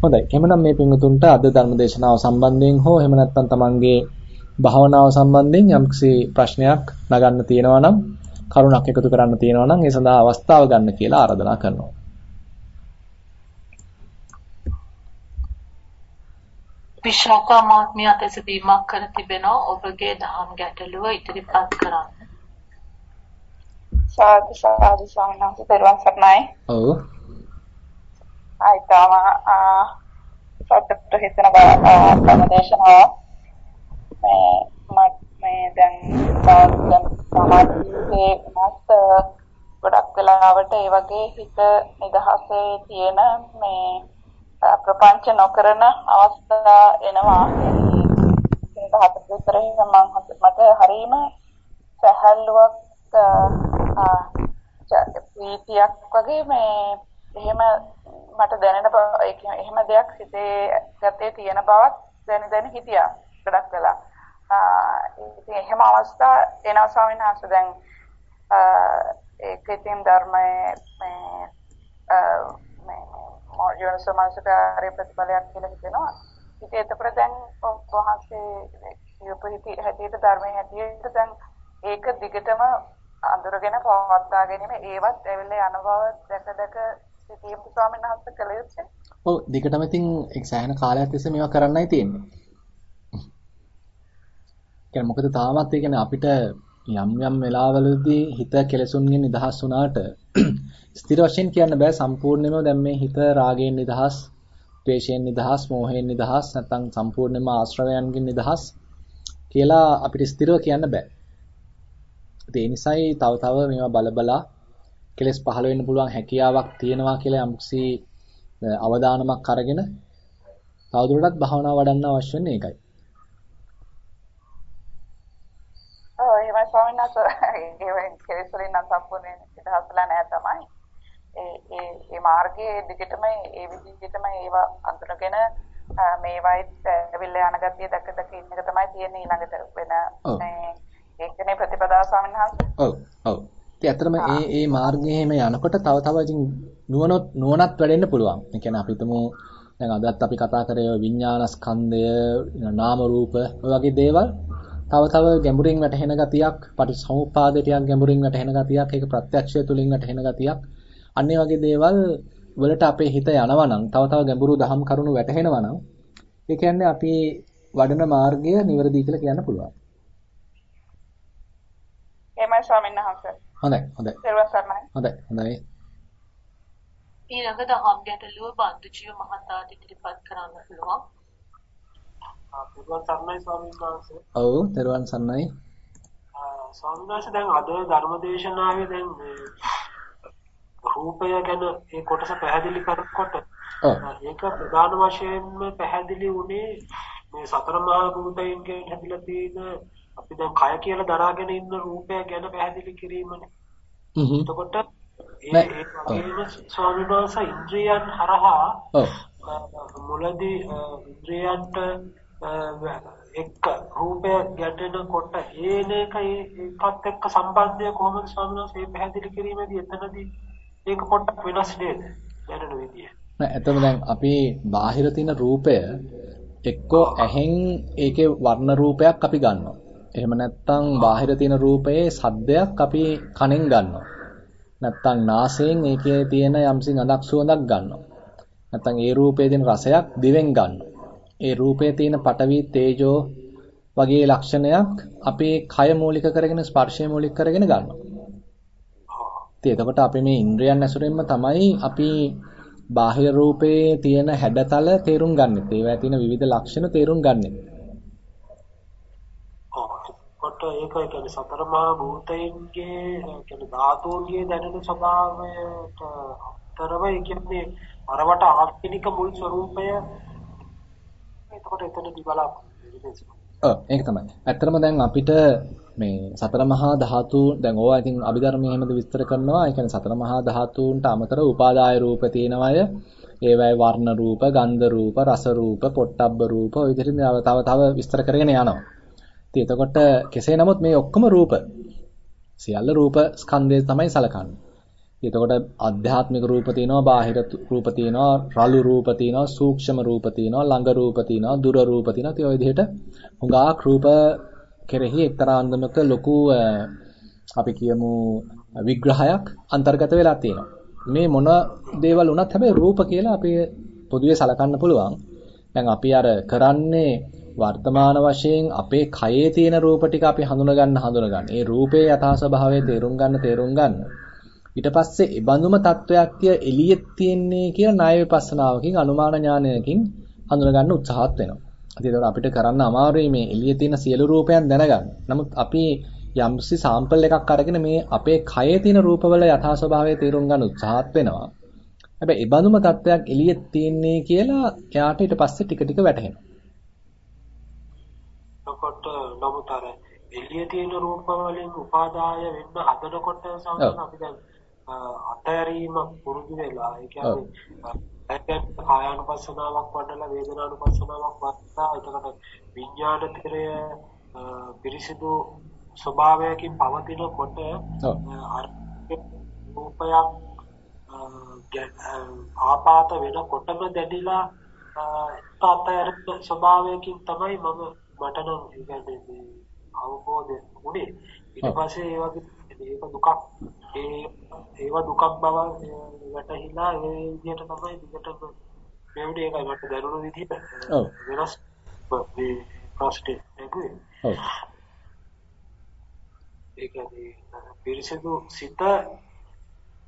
හොඳයි. එහෙනම් මේ පින්වතුන්ට අද ධර්ම දේශනාව සම්බන්ධයෙන් හෝ එහෙම නැත්නම් තමන්ගේ භාවනාව සම්බන්ධයෙන් යම්කිසි ප්‍රශ්නයක් නගන්න තියෙනවා නම් කරුණක් එකතු කරන්න තියෙනවා නම් ඒ සඳහා අවස්ථාව ගන්න කියලා ආරාධනා කරනවා. විශාකා මහත්මිය අතැසීමක් කර තිබෙනවා ඔබගේ දහම් ගැටලුව ඉදිරිපත් කරන්න. සාදු සාදු වහන්සේ පෙරවන් සරණයි. ඔව්. ආයිතම ආ සත්‍යට හිතන බව මේ මේ දැන් දැන් සමාජයේ මාත් ගොඩක් වෙලාවට ඒ වගේ හිත නිදහසේ තියෙන මේ ප්‍රපංච නොකරන අවස්ථා එනවා. ඒක හතර විතර මම මට හරීම සැහැල්ලුවක් ප්‍රීතියක් වගේ මේ එහෙම මට දැනෙන එහෙම දෙයක් හිතේ ගතේ තියෙන බවක් දැන දැන හිටියා ගොඩක් වෙලා. ඉතින් එහෙම අවස්ථා එනවා ස්වාමීන් වහන්සේ දැන් ඒක ඉතින් ධර්මයේ මේ මේ යෝනිසමනසකාරී ප්‍රතිඵලයක් කියලා හිතෙනවා. ඉතින් එතකොට දැන් වහන්සේ කියපු හැටියට ධර්මයේ හැටියට දැන් ඒක දිගටම අඳුරගෙන පවත්වා ගැනීම ඒවත් ඇවිල්ලා යන බව දැක දැක සිටීම ස්වාමීන් වහන්සේ කළ යුත්තේ. ඔව් දිගටම ඉතින් එක් සෑහෙන කාලයක් තිස්සේ මේවා කරන්නයි තියෙන්නේ. කියන්නේ මොකද තාමත් ඒ කියන්නේ අපිට යම් යම් වෙලාවලදී හිත කෙලසුන්ගෙන් නිදහස් වුණාට ස්ථිර වශයෙන් කියන්න බෑ සම්පූර්ණයෙන්ම දැන් මේ හිත රාගයෙන් නිදහස්, ද්වේෂයෙන් නිදහස්, මෝහයෙන් නිදහස් නැත්නම් සම්පූර්ණයෙන්ම ආශ්‍රවයන්ගෙන් නිදහස් කියලා අපිට ස්ථිරව කියන්න බෑ. ඒ නිසායි තව තව මේවා බලබලා කෙලස් පහළ වෙන්න පුළුවන් හැකියාවක් තියෙනවා කියලා යම්කිසි අවදානමක් අරගෙන තවදුරටත් භාවනාව වඩන්න අවශ්‍ය වෙන්නේ ඒකයි. ඔව් එහෙමයි ස්වාමීන් වහන්සේ ඒ කෙලස් වලින් නම් සම්පූර්ණයෙන් නිදහස්ලා නැහැ තමයි. ඒ ඒ ඒ මාර්ගයේ දිගටම ඒ විදිහටම ඒවා අඳුනගෙන මේවයිත් ඇවිල්ලා යන ගතිය දැක දැක ඉන්න එක තමයි තියෙන්නේ ඊළඟට වෙන මේ ඒකනේ ප්‍රතිපදාව ස්වාමීන් වහන්සේ. ඔව් ඔව්. ඉතින් ඇත්තටම මේ මේ මාර්ගයේම යනකොට තව තව ඉතින් නුවණොත් නුවණත් වැඩෙන්න පුළුවන්. ඒ කියන්නේ අපි හිතමු දැන් අදත් අපි කතා කරේ විඥානස්කන්ධය, නාම රූප වගේ දේවල් තව තව ගැඹුරින් වැටහෙන ගතියක්, පටිච්චසමුප්පාදේ ටිකක් ගැඹුරින් වැටහෙන ගතියක්, ඒක ප්‍රත්‍යක්ෂය තුලින් වැටහෙන ගතියක්. අන්න වගේ දේවල් වලට අපේ හිත යනවා නම්, තව තව ගැඹුරු දහම් කරුණු වැටහෙනවා නම්, ඒ කියන්නේ අපි වඩන මාර්ගය නිවැරදි කියලා කියන්න පුළුවන්. එහෙමයි ස්වාමීන් වහන්සේ. හොඳයි හොඳයි. හොඳයි හොඳයි. ඊළඟ දහම් ගැටලුව බන්දුජීව මහතාට ඉදිරිපත් කරන්න පුළුවන්. සරණයි ස්වාමීන් වහන්සේ. ඔව් තෙරුවන් සරණයි. ස්වාමීන් වහන්සේ දැන් අද ධර්මදේශනාවේ දැන් රූපය ගැන ඒ කොටස පැහැදිලි කරනකොට ඒක ප්‍රධාන වශයෙන්ම පැහැදිලි වුණේ මේ සතර මහා භූතයන්ගෙන් හැදිලා තියෙන අපි දැන් කය කියලා දරාගෙන ඉන්න රූපය ගැන පැහැදිලි කිරීමනේ. එතකොට ඒ ඒ ස්වාමීන් වහන්සේ ඉන්ද්‍රියන් හරහා මුලදී ඉන්ද්‍රියන්ට එක්ක රූපය ගැටෙනකොට ඒන එක ඒකත් එක්ක සම්බන්ධය කොහොමද ස්වාමීන් වහන්සේ පැහැදිලි කිරීමේදී එතනදී ඒක පොඩ්ඩක් වෙනස් නේද දැනෙන විදිය. නෑ එතකොට දැන් අපි බාහිර තියෙන රූපය එක්කෝ ඇහෙන් ඒකේ වර්ණ රූපයක් අපි ගන්නවා. එහෙම නැත්නම් බාහිර තියෙන රූපයේ සද්දයක් අපි කනෙන් ගන්නවා. නැත්නම් නාසයෙන් ඒකේ තියෙන යම්සි ගඳක් සුවඳක් ගන්නවා. නැත්නම් ඒ රූපයේ තියෙන රසයක් දිවෙන් ගන්නවා. ඒ රූපයේ තියෙන පටවි තේජෝ වගේ ලක්ෂණයක් අපේ කය මූලික කරගෙන ස්පර්ශය මූලික කරගෙන ගන්නවා. ඉතින් එතකොට අපි මේ ඉන්ද්‍රයන් ඇසුරෙන්ම තමයි අපි බාහිර රූපයේ තියෙන හැඩතල තේරුම් ගන්නෙ. ඒවා තියෙන විවිධ ලක්ෂණ තේරුම් ගන්නෙ. කොට ඒක කියන්නේ සතර මහා භූතයන්ගේ කියන්නේ ධාතුන්ගේ දැනෙන ස්වභාවයට අතරව ඒ කියන්නේ අරවට ආර්ථික මුල් ස්වરૂපය එතකොට එතනදී බලාපොරොත්තු ඔව් ඒක තමයි. ඇත්තටම දැන් අපිට මේ සතර මහා ධාතු දැන් ඕවා ඉතින් අභිධර්මයේ එහෙමද විස්තර කරනවා. ඒ කියන්නේ සතර මහා ධාතුන්ට අමතරව උපාදාය රූප තියෙනවය. ඒවයි වර්ණ රූප, ගන්ධ රූප, රස රූප, පොට්ටබ්බ රූප ඔය විදිහට තව තව විස්තර කරගෙන යනවා. ඉතින් එතකොට කෙසේ නමුත් මේ ඔක්කොම රූප. සියල්ල රූප ස්කන්ධය තමයි සලකන්නේ. එතකොට අධ්‍යාත්මික රූප තියෙනවා, බාහිර රූප තියෙනවා, රළු රූප තියෙනවා, සූක්ෂම රූප තියෙනවා, ළඟ රූප තියෙනවා, දුර රූප තියෙනවා. ඒ විදිහට හුඟක් රූප කෙරෙහි එක්තරා අන්දමක ලොකු අපි කියමු විග්‍රහයක් අන්තර්ගත වෙලා තියෙනවා. මේ මොන දේවල් වුණත් හැබැයි රූප කියලා අපි පොදුවේ සලකන්න පුළුවන්. දැන් අපි අර කරන්නේ වර්තමාන වශයෙන් අපේ කයේ තියෙන රූප ටික අපි හඳුන ගන්න හඳුන ගන්න. ඒ රූපේ යථා ස්වභාවය තේරුම් ගන්න තේරුම් ගන්න. ඊට පස්සේ ඒ බඳුම තත්වයක් කිය එළියෙත් තියෙන්නේ කියලා ණය විපස්සනාවකින් අනුමාන ඥානයකින් හඳුන ගන්න උත්සාහත් වෙනවා. ඉතින් අපිට කරන්න අමාරුයි මේ එළියේ තියෙන සියලු රූපයන් දැනගන්න. නමුත් අපි යම්සි සාම්පල් එකක් අරගෙන මේ අපේ කයේ තියෙන රූපවල යථා ස්වභාවය තේරුම් ගන්න උත්සාහත් වෙනවා. හැබැයි ඒ බඳුම තත්වයක් එළියේ තියෙන්නේ කියලා එයාට ඊට පස්සේ ටික ටික වැටහෙනවා. එතකොට නමුත් අර එළියේ තියෙන රූප වලින් උපාදාය වෙන්න හදනකොට සමහර අපි දැන් අතහැරීම පුරුදු වෙලා ඒ කියන්නේ දැන් කායානුපස්සනාවක් වඩලා වේදනානුපස්සනාවක් වඩලා එතකොට විඥානතරය පිරිසිදු ස්වභාවයකින් පවතිනකොට රූපයක් ආපාත වෙනකොටම දැඩිලා තාතර ස්වභාවයකින් තමයි මම මට නම් කියන්නේ අවබෝධය උනේ. ඊට පස්සේ ඒ වගේ ඒක දුකක්. ඒ ඒව දුකක් බව වැටහිලා ඒ විදිහට තමයි දිගටම මෙවුනේ. ඒකයි මට දැනුණු විදිහට වෙනස් මේ ප්‍රශ්නේ ඔව්. ඒ කියන්නේ පිරිසිදු සිත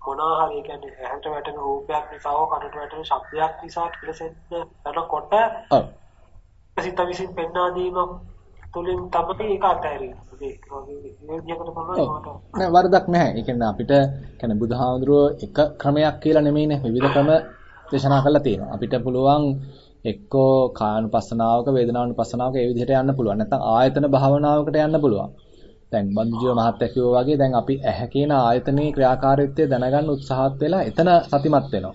මොනවා හරි කියන්නේ ඇහැට වැටෙන රූපයක් නිසා හෝ කනට වැටෙන ශබ්දයක් නිසා කෙලසෙන්න යනකොට ඔව් සිත විසින් පෙන්වා දීම තුලින් තමයි ඒක අත්හැරෙන්නේ. නෑ වරදක් නැහැ. ඒ කියන්නේ අපිට කියන්නේ බුදුහාමුදුරුවෝ එක ක්‍රමයක් කියලා නෙමෙයිනේ විවිධ ක්‍රම දේශනා කරලා තියෙනවා. අපිට පුළුවන් එක්කෝ කායानुපස්සනාවක වේදනානුපස්සනාවක ඒ විදිහට යන්න පුළුවන්. නැත්නම් ආයතන භාවනාවකට යන්න පුළුවන්. දැන් බන්දුජීව මහත්තයා කිව්වා වගේ දැන් අපි ඇහැ කියන ආයතනයේ ක්‍රියාකාරීත්වය දැනගන්න උත්සාහත් වෙලා එතන සතිමත් වෙනවා.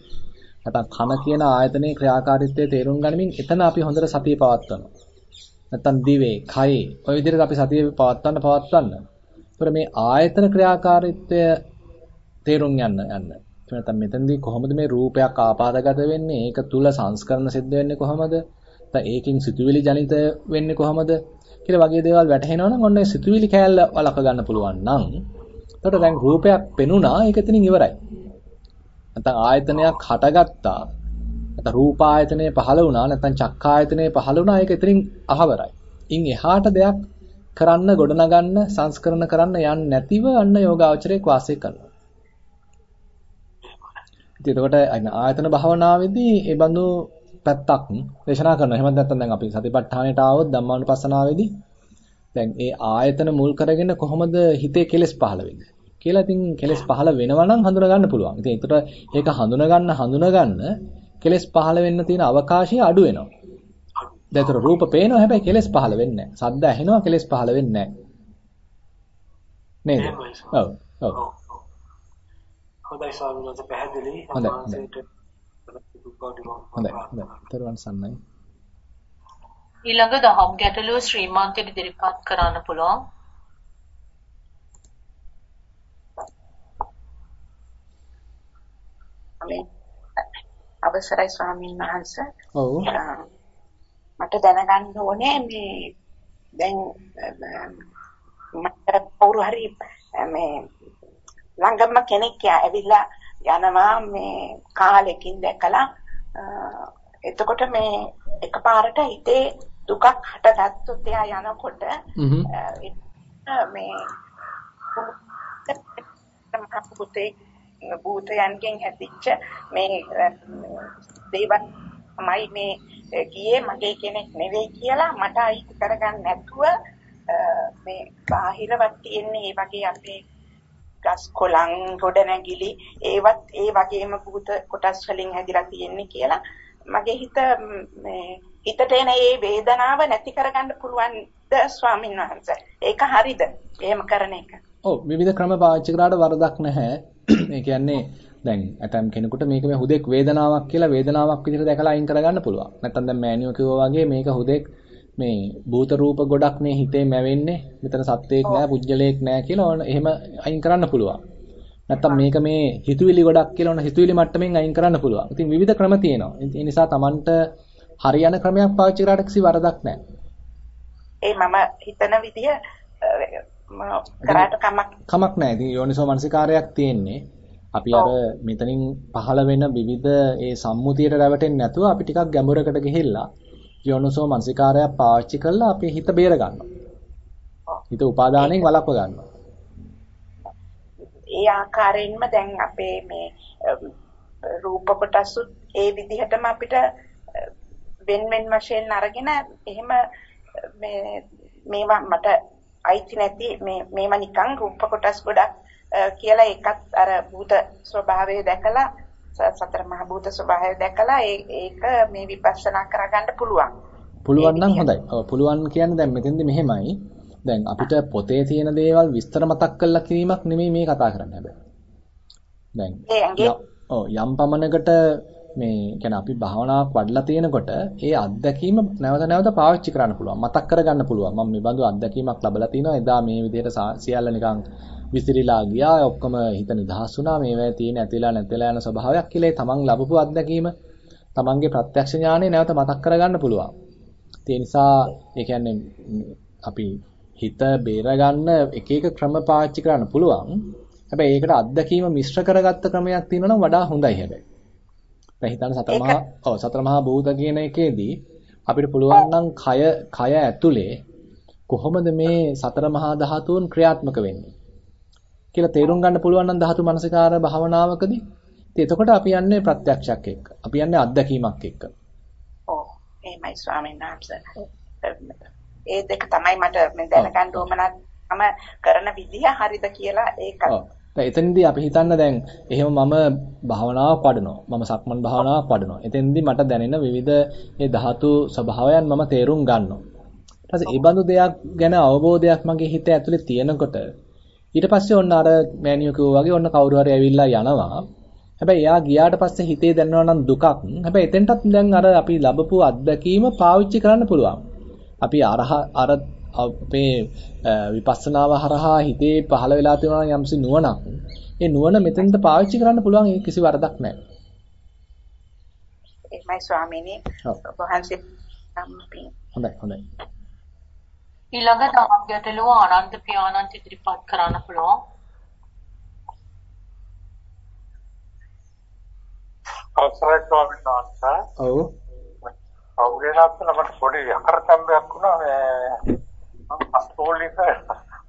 නැත්නම් කන කියන ආයතනයේ ක්‍රියාකාරීත්වය තේරුම් ගනිමින් එතන අපි හොඳට සතිය පවත්වනවා. නැත්නම් දිවේ, කයේ ඔය විදිහට අපි සතිය පවත්වන්න පවත්වන්න. ඒතර මේ ආයතන ක්‍රියාකාරීත්වය තේරුම් යන්න යන්න. නැත්නම් මෙතනදී කොහොමද මේ රූපයක් ආපාදගත වෙන්නේ? ඒක තුල සංස්කරණ සිද්ධ වෙන්නේ කොහොමද? නැත්නම් ඒකින් සිතුවිලි ජනිත වෙන්නේ කොහොමද? කියලා වගේ දේවල් වැටහෙනවා නම් ඔන්න ඒ සිතුවිලි කෑල්ල වළක ගන්න පුළුවන් නම් එතකොට දැන් රූපයක් පෙනුණා ඒක එතනින් ඉවරයි. නැත්නම් ආයතනයක් හටගත්තා. නැත්නම් රූප ආයතනය පහළ වුණා නැත්නම් චක්කායතනය පහළ වුණා ඒක එතනින් අහවරයි. ඉන් එහාට දෙයක් කරන්න ගොඩනගන්න සංස්කරණ කරන්න යන්නේ නැතිව අන්න යෝගාචරයේ වාසය කරනවා. ඉතින් එතකොට ආයතන භාවනාවේදී ඒ බඳු පැත්තක් දේශනා කරනවා. එහෙම නැත්නම් දැන් අපි සතිපට්ඨානයට ආවොත් ධම්මානුපස්සනාවේදී දැන් ඒ ආයතන මුල් කරගෙන කොහොමද හිතේ කෙලෙස් පහළ වෙන්නේ කියලා ඉතින් කෙලෙස් පහළ වෙනවා නම් හඳුනා ගන්න පුළුවන්. ඉතින් ඒකට ඒක හඳුනා ගන්න හඳුනා ගන්න කෙලෙස් පහළ වෙන්න තියෙන අවකාශය අඩු වෙනවා. දැන් ඒතර රූප පේනවා හැබැයි කෙලෙස් පහළ වෙන්නේ නැහැ. ශබ්ද ඇහෙනවා කෙලෙස් පහළ වෙන්නේ නැහැ. නේද? ඔව්. ඔව්. හොඳයි ස්වාමීන් වහන්සේ පැහැදිලි. හොඳයි. හොඳයි. තෙරුවන් සරණයි. ඊළඟ දහම් ගැටලුව ශ්‍රීමාන්තයට ඉදිරිපත් කරන්න පුළුවන්. අවසරයි ස්වාමීන් වහන්සේ. ඔව්. මට දැනගන්න ඕනේ මේ දැන් මට කවුරු හරි මේ ළඟම කෙනෙක් ඇවිල්ලා යනවා මේ කාලෙකින් දැකලා එතකොට මේ එකපාරට හිතේ දුකක් හටගත්තොත් එයා යනකොට මේ පුතේ භූතයන්ගෙන් හැදිච්ච මේ දේවල් තමයි මේ ගියේ මගේ කෙනෙක් නෙවෙයි කියලා මට අයිති කරගන්න නැතුව මේ බාහිරවත් තියෙන්නේ මේ වගේ අපේ ගස් කොළන් ගොඩනැගිලි ඒවත් ඒ වගේම භූත කොටස් වලින් හැදිලා තියෙන්නේ කියලා මගේ හිත මේ හිතට එන මේ වේදනාව නැති කරගන්න පුළුවන්ද ස්වාමීන් වහන්සේ ඒක හරිද? එහෙම කරන එක. ඔව්. විවිධ ක්‍රම පාවිච්චි කරාට වරදක් නැහැ. ඒ කියන්නේ දැන් ඇතම් කෙනෙකුට මේක මේ හුදෙක් වේදනාවක් කියලා වේදනාවක් විදිහට දැකලා අයින් කරගන්න පුළුවන් නැත්නම් දැන් මෑනියෝ කිව්වා වගේ මේක හුදෙක් මේ භූත රූප ගොඩක් මේ හිතේ මැවෙන්නේ. මෙතන සත්වයක් නෑ, පුජ්‍යලයක් නෑ කියලා ඕන එහෙම අයින් කරන්න පුළුවන්. නැත්තම් මේක මේ හිතුවිලි ගොඩක් කියලා ඔන්න හිතුවිලි මට්ටමින් අයින් කරන්න පුළුවන්. ඉතින් විවිධ ක්‍රම තියෙනවා. ඒ නිසා Tamanට හරියන ක්‍රමයක් පාවිච්චි කරාට කිසි වරදක් නැහැ. ඒ මම හිතන විදිය කරාට කමක් කමක් නැහැ. ඉතින් යෝනිසෝ මනසිකාරයක් තියෙන්නේ. අපි අර මෙතනින් පහළ වෙන විවිධ ඒ සම්මුතියට රැවටෙන්නේ නැතුව අපි ටිකක් ගැඹුරකට ගිහිල්ලා යෝනිසෝ මනසිකාරයක් පාවිච්චි කරලා අපේ හිත බේර ගන්නවා. හිත උපාදානයෙන් වළක්ව ගන්නවා. ඒ ආකාරයෙන්ම දැන් අපේ මේ රූප කොටසුත් ඒ විදිහටම අපිට වෙන වෙන වශයෙන් අරගෙන එහෙම මේ මේවා මට අයිති නැති මේ මේවා නිකන් රූප කොටස් ගොඩක් කියලා ඒකත් අර භූත ස්වභාවය දැකලා සතර මහ භූත ස්වභාවය දැකලා ඒක මේ විපස්සනා කරගන්න පුළුවන්. පුළුවන් නම් හොඳයි. ඔව් පුළුවන් කියන්නේ දැන් මෙතෙන්දි මෙහෙමයි. දැන් අපිට පොතේ තියෙන දේවල් විස්තර මතක් කරලා කිරීමක් නෙමෙයි මේ කතා කරන්නේ හැබැයි. දැන් ඔව් යම් පමණකට මේ කියන්නේ අපි භාවනාවක් වඩලා තියෙනකොට ඒ අත්දැකීම නැවත නැවත පාවිච්චි කරන්න පුළුවන්. මතක් කරගන්න පුළුවන්. මම මේ බඳු අත්දැකීමක් ලැබලා තිනවා. එදා මේ විදිහට සියල්ල නිකන් විසිරීලා ගියා. ඔක්කොම හිත නිදහස් වුණා. මේවා තියෙන ඇතිලා නැතිලා යන ස්වභාවයක් කියලා තමන් ලැබපු අත්දැකීම තමන්ගේ ප්‍රත්‍යක්ෂ ඥානය නැවත මතක් කරගන්න පුළුවන්. ඒ නිසා ඒ කියන්නේ අපි හිත බේරගන්න එක එක ක්‍රම පාවිච්චි කරන්න පුළුවන්. හැබැයි ඒකට අත්දැකීම මිශ්‍ර කරගත්ත ක්‍රමයක් තියෙනවා නම් වඩා හොඳයි හැබැයි. දැන් හිතන්න සතර මහා ඔව් සතර මහා භූත කියන එකේදී අපිට පුළුවන් නම් කය කය ඇතුලේ කොහොමද මේ සතර මහා ධාතුන් ක්‍රියාත්මක වෙන්නේ කියලා තේරුම් ගන්න පුළුවන් නම් ධාතු මනසිකාර භාවනාවකදී ඉතින් එතකොට අපි යන්නේ ප්‍රත්‍යක්ෂයක් එක්ක. අපි යන්නේ අත්දැකීමක් එක්ක. ඔව් එහෙමයි ස්වාමීන් වහන්සේ. ඒ දෙක තමයි මට දැනගන්න ඕමනත් මම කරන විදිහ හරිද කියලා ඒකත්. දැන් එතනදී අපි හිතන්න දැන් එහෙම මම භාවනාවක් වඩනවා. මම සක්මන් භාවනාවක් වඩනවා. එතෙන්දී මට දැනෙන විවිධ ඒ ධාතු ස්වභාවයන් මම තේරුම් ගන්නවා. ඊට පස්සේ ඒ බඳු දෙයක් ගැන අවබෝධයක් මගේ හිතේ ඇතුලේ තියෙනකොට ඊට පස්සේ ඔන්න අර මෑනියෝ කිව්වා වගේ ඔන්න කවුරු හරි ඇවිල්ලා යනවා. හැබැයි එයා ගියාට පස්සේ හිතේ දැනෙනවා නම් දුකක්. හැබැයි එතෙන්ටත් දැන් අර අපි ලැබපු අත්දැකීම පාවිච්චි කරන්න පුළුවන්. අපි අරහ අර අපේ විපස්සනාව හරහා හිතේ පහළ වෙලා තියෙනවා යම්සි නුවණක්. ඒ නුවණ මෙතෙන්ට පාවිච්චි කරන්න පුළුවන් ඒක කිසි වරදක් නැහැ. එහෙමයි ස්වාමීනි. වහන්සේ හොඳයි හොඳයි. ඊළඟ තවත් ගැටලුව ආනන්ද පියාණන්ට ඉදිරිපත් කරන්න පුළුවන්. අවසරයි ස්වාමීන් වහන්සේ. ඔව්. අවුලක් නමට පොඩි යකරතම්බයක් වුණා මේ අස්තෝලික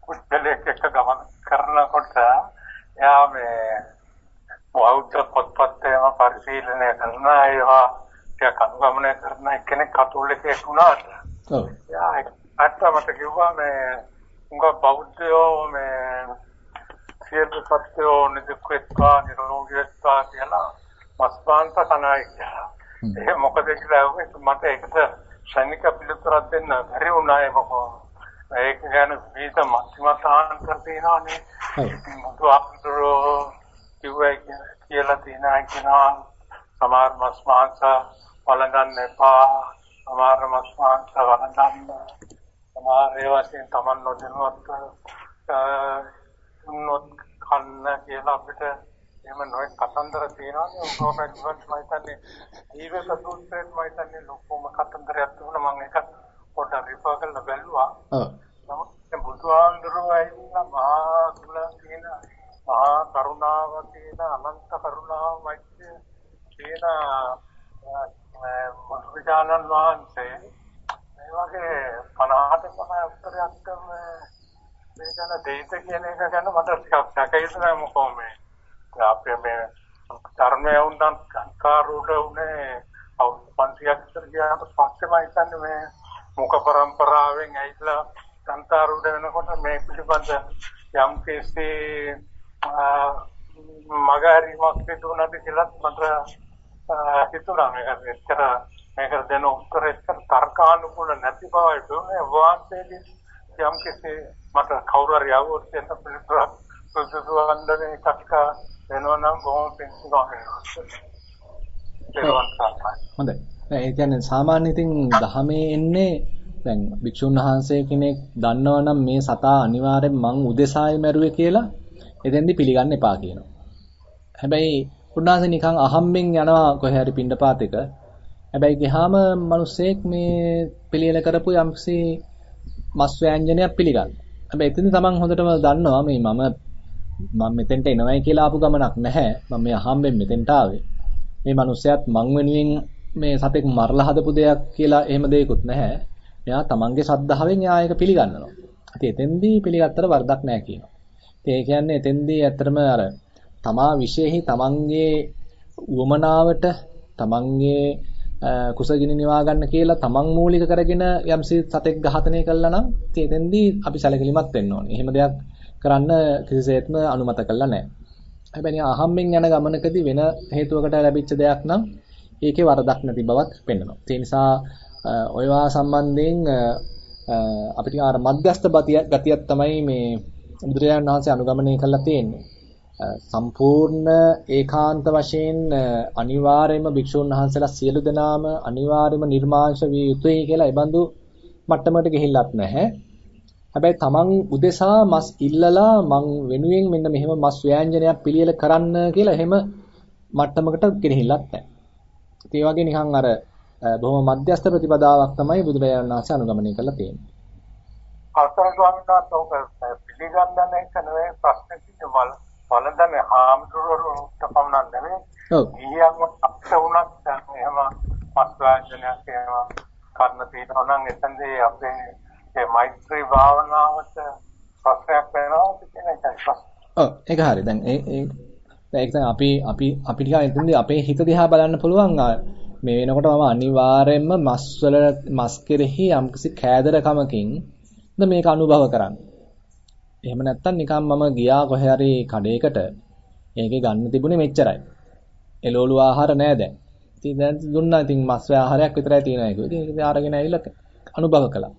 කුඩලෙක් එක්ක ගමන් කරනකොට එයා මේ බෞද්ධ පොත්පත් ඒවා පරිශීලනය කරන ඒවා ටික අනුගමනය කරන කෙනෙක් කතෝලිකයෙක් වුණාට ඔව්. එයා අත්තමට කිව්වා මේ උංග බෞද්ධයෝ මේ සියලු සත්‍යෝ නිදුක්කත්වා නිරෝගීත්වා කියලා මස්පාන්ත කනයි කියලා. ඒ මොකද කියලා මට ඒකට ශනික පිළිතුරක් දෙන්න බැරි වුණා ඒක ඒක ගැන විවිධ මතිමතාන්තර තියෙනවානේ. ඉතින් බුදුහාමුදුරුවෝ කිව්වා කියලා තියෙනවා කියනවා සමහර මස් මාංශ වළඳන්න එපා. සමහර මස් මාංශ වළඳන්න. සමහර ඒවා තියෙන Taman නොදැනුවත් උන්නොත් කන්න කියලා අපිට එහෙම නොයෙක් කතන්දර තියෙනවානේ ඉවත් මම හිතන්නේ ජීවිත සූත්‍රයෙන් මම හිතන්නේ ලොකෝම කතන්දරයක් තිබුණා මම ඒක පොඩ්ඩක් රිෆර් කරලා බැලුවා. ඔව් නමුත් බුදුහාඳුරුවෝ ඇවිල්ලා මහා කුල තියෙන මහා කරුණාව තියෙන අනන්ත කරුණාව මැච්ච තියෙන බුදුජානන් වහන්සේ මේ වගේ 50ට 50 උත්තරයක් මේ ගැන දෙයිත කියන එක ගැන මට ටිකක් සැකයිසලා මොකෝ මේ අපේ මේ ධර්මයේ උන්දන් සංකාරෝඩ උනේ අවුරුදු 500ක් විතර ගියාට පස්සේ මම හිතන්නේ මේ මුඛ પરම්පරාවෙන් ඇවිල්ලා සංතාරුඩ වෙනකොට මේ පිළිබඳ යම් කෙසේ මගහරීමක් සිදු නැති කියලා මට හිතුණා මේක එච්චර මේක දෙන උත්තර එච්චර තර්කානුකූල නැති බවයි දුන්නේ වාස්තේදී යම් කෙසේ මට කවුරු හරි ආවොත් එතන පිළිතුරක් සුදුසු වන්දනේ එකක් වෙනවා නම් බොහොම පිං සුගන්නවා හොඳයි ඒ කියන්නේ සාමාන්‍ය ඉතින් දහමේ එන්නේ දැන් භික්ෂුන් වහන්සේ කෙනෙක් දන්නවනම් මේ සතා අනිවාර්යෙන් මං උදෙසායි මැරුවේ කියලා එතෙන්දි පිළිගන්න එපා කියනවා. හැබැයි උන්වහන්සේ නිකන් අහම්බෙන් යනවා කොහේ හරි පින්ඩපාතයක. හැබැයි ගියාම මිනිස්සෙක් මේ පිළියෙල කරපු යම්කිසි මස් ව්‍යංජනයක් පිළිගන්න. හැබැයි එතන තමන් හොඳටම දන්නවා මේ මම මම මෙතෙන්ට එනවයි කියලා ආපු ගමනක් නැහැ. මම මේ අහම්බෙන් මෙතෙන්ට ආවේ. මේ මිනිස්සයාත් මං වෙනුවෙන් මේ සතෙක් මරලා හදපු දෙයක් කියලා එහෙම දෙයක්වත් නැහැ. එයා තමන්ගේ ශ්‍රද්ධාවෙන් එයා ඒක පිළිගන්නවා. ඉතින් එතෙන්දී පිළිගත්තට වරදක් නැහැ කියනවා. ඉතින් ඒ කියන්නේ එතෙන්දී ඇත්තටම අර තමා විශේෂයි තමන්ගේ උවමනාවට තමන්ගේ කුසගිනි නිවා ගන්න කියලා තමන් මූලික කරගෙන යම්සි සතෙක් ඝාතනය කළා නම් ඉතින් එතෙන්දී අපි සැලකිලිමත් වෙන්න ඕනේ. එහෙම දෙයක් කරන්න කිසිසේත්ම අනුමත කළා නැහැ. හැබැයි අහම්බෙන් යන ගමනකදී වෙන හේතුවකට ලැබිච්ච දෙයක් නම් ඒකේ වරදක් නැති බවත් පෙන්වනවා. ඒ නිසා ඔයවා සම්බන්ධයෙන් අපිට අර මධ්‍යස්ත ගතියක් තමයි මේ බුදුරජාණන් වහන්සේ අනුගමනය කරලා තියෙන්නේ. සම්පූර්ණ ඒකාන්ත වශයෙන් අනිවාර්යයෙන්ම භික්ෂුන් වහන්සේලා සියලු දෙනාම අනිවාර්යයෙන්ම නිර්මාංශ විය යුතුයි කියලා ඒබඳු මට්ටමකට ගිහිල්ලත් නැහැ. හැබැයි තමන් උදෙසා මස් ඉල්ලලා මං වෙනුවෙන් මෙන්න මෙහෙම මස් ව්‍යංජනයක් පිළියෙල කරන්න කියලා එහෙම මට්ටමකට ගෙනහිල්ලත් නැහැ. ඒ වගේ නිකන් අර බොහොම මධ්‍යස්ථ ප්‍රතිපදාවක් තමයි බුදුරජාණන් වහන්සේ අනුගමනය කරලා තියෙන්නේ. අතර ස්වාමීන් වහන්සේ ඔක පිළිගන්න එක නෙවෙයි ප්‍රශ්නේ තියෙන්නේ වලඳන්නේ හාමුදුරුවෝට පමණක් නෙවෙයි. ඔව්. අප්ත වුණත් එහෙම මස් ව්‍යංජනයක් එහෙම කරන්න තියෙනවා නම් එතනදී අපේ ඒ මෛත්‍රී භාවනාවට ප්‍රශ්නයක් වෙනවද කියන එකයි ප්‍රශ්න. ඔව් ඒක හරි. දැන් ඒ ඒ ඒක දැන් අපි අපි අපි ටිකක් එතනදී අපේ හිත දිහා බලන්න පුළුවන් මේ වෙනකොට මම අනිවාර්යයෙන්ම මස් වල මස් කෙරෙහි යම්කිසි කෑදරකමකින් ද මේක අනුභව කරන්නේ. එහෙම නැත්තම් නිකන් මම ගියා කොහේ හරි කඩේකට ඒකේ ගන්න තිබුණේ මෙච්චරයි. එළවලු ආහාර නෑ දැන්. ඉතින් දැන් දුන්නා ඉතින් මස් ආහාරයක් විතරයි තියෙනවා ඒක. ඉතින් ඒක අරගෙන ඇවිල්ලා අනුභව කළා.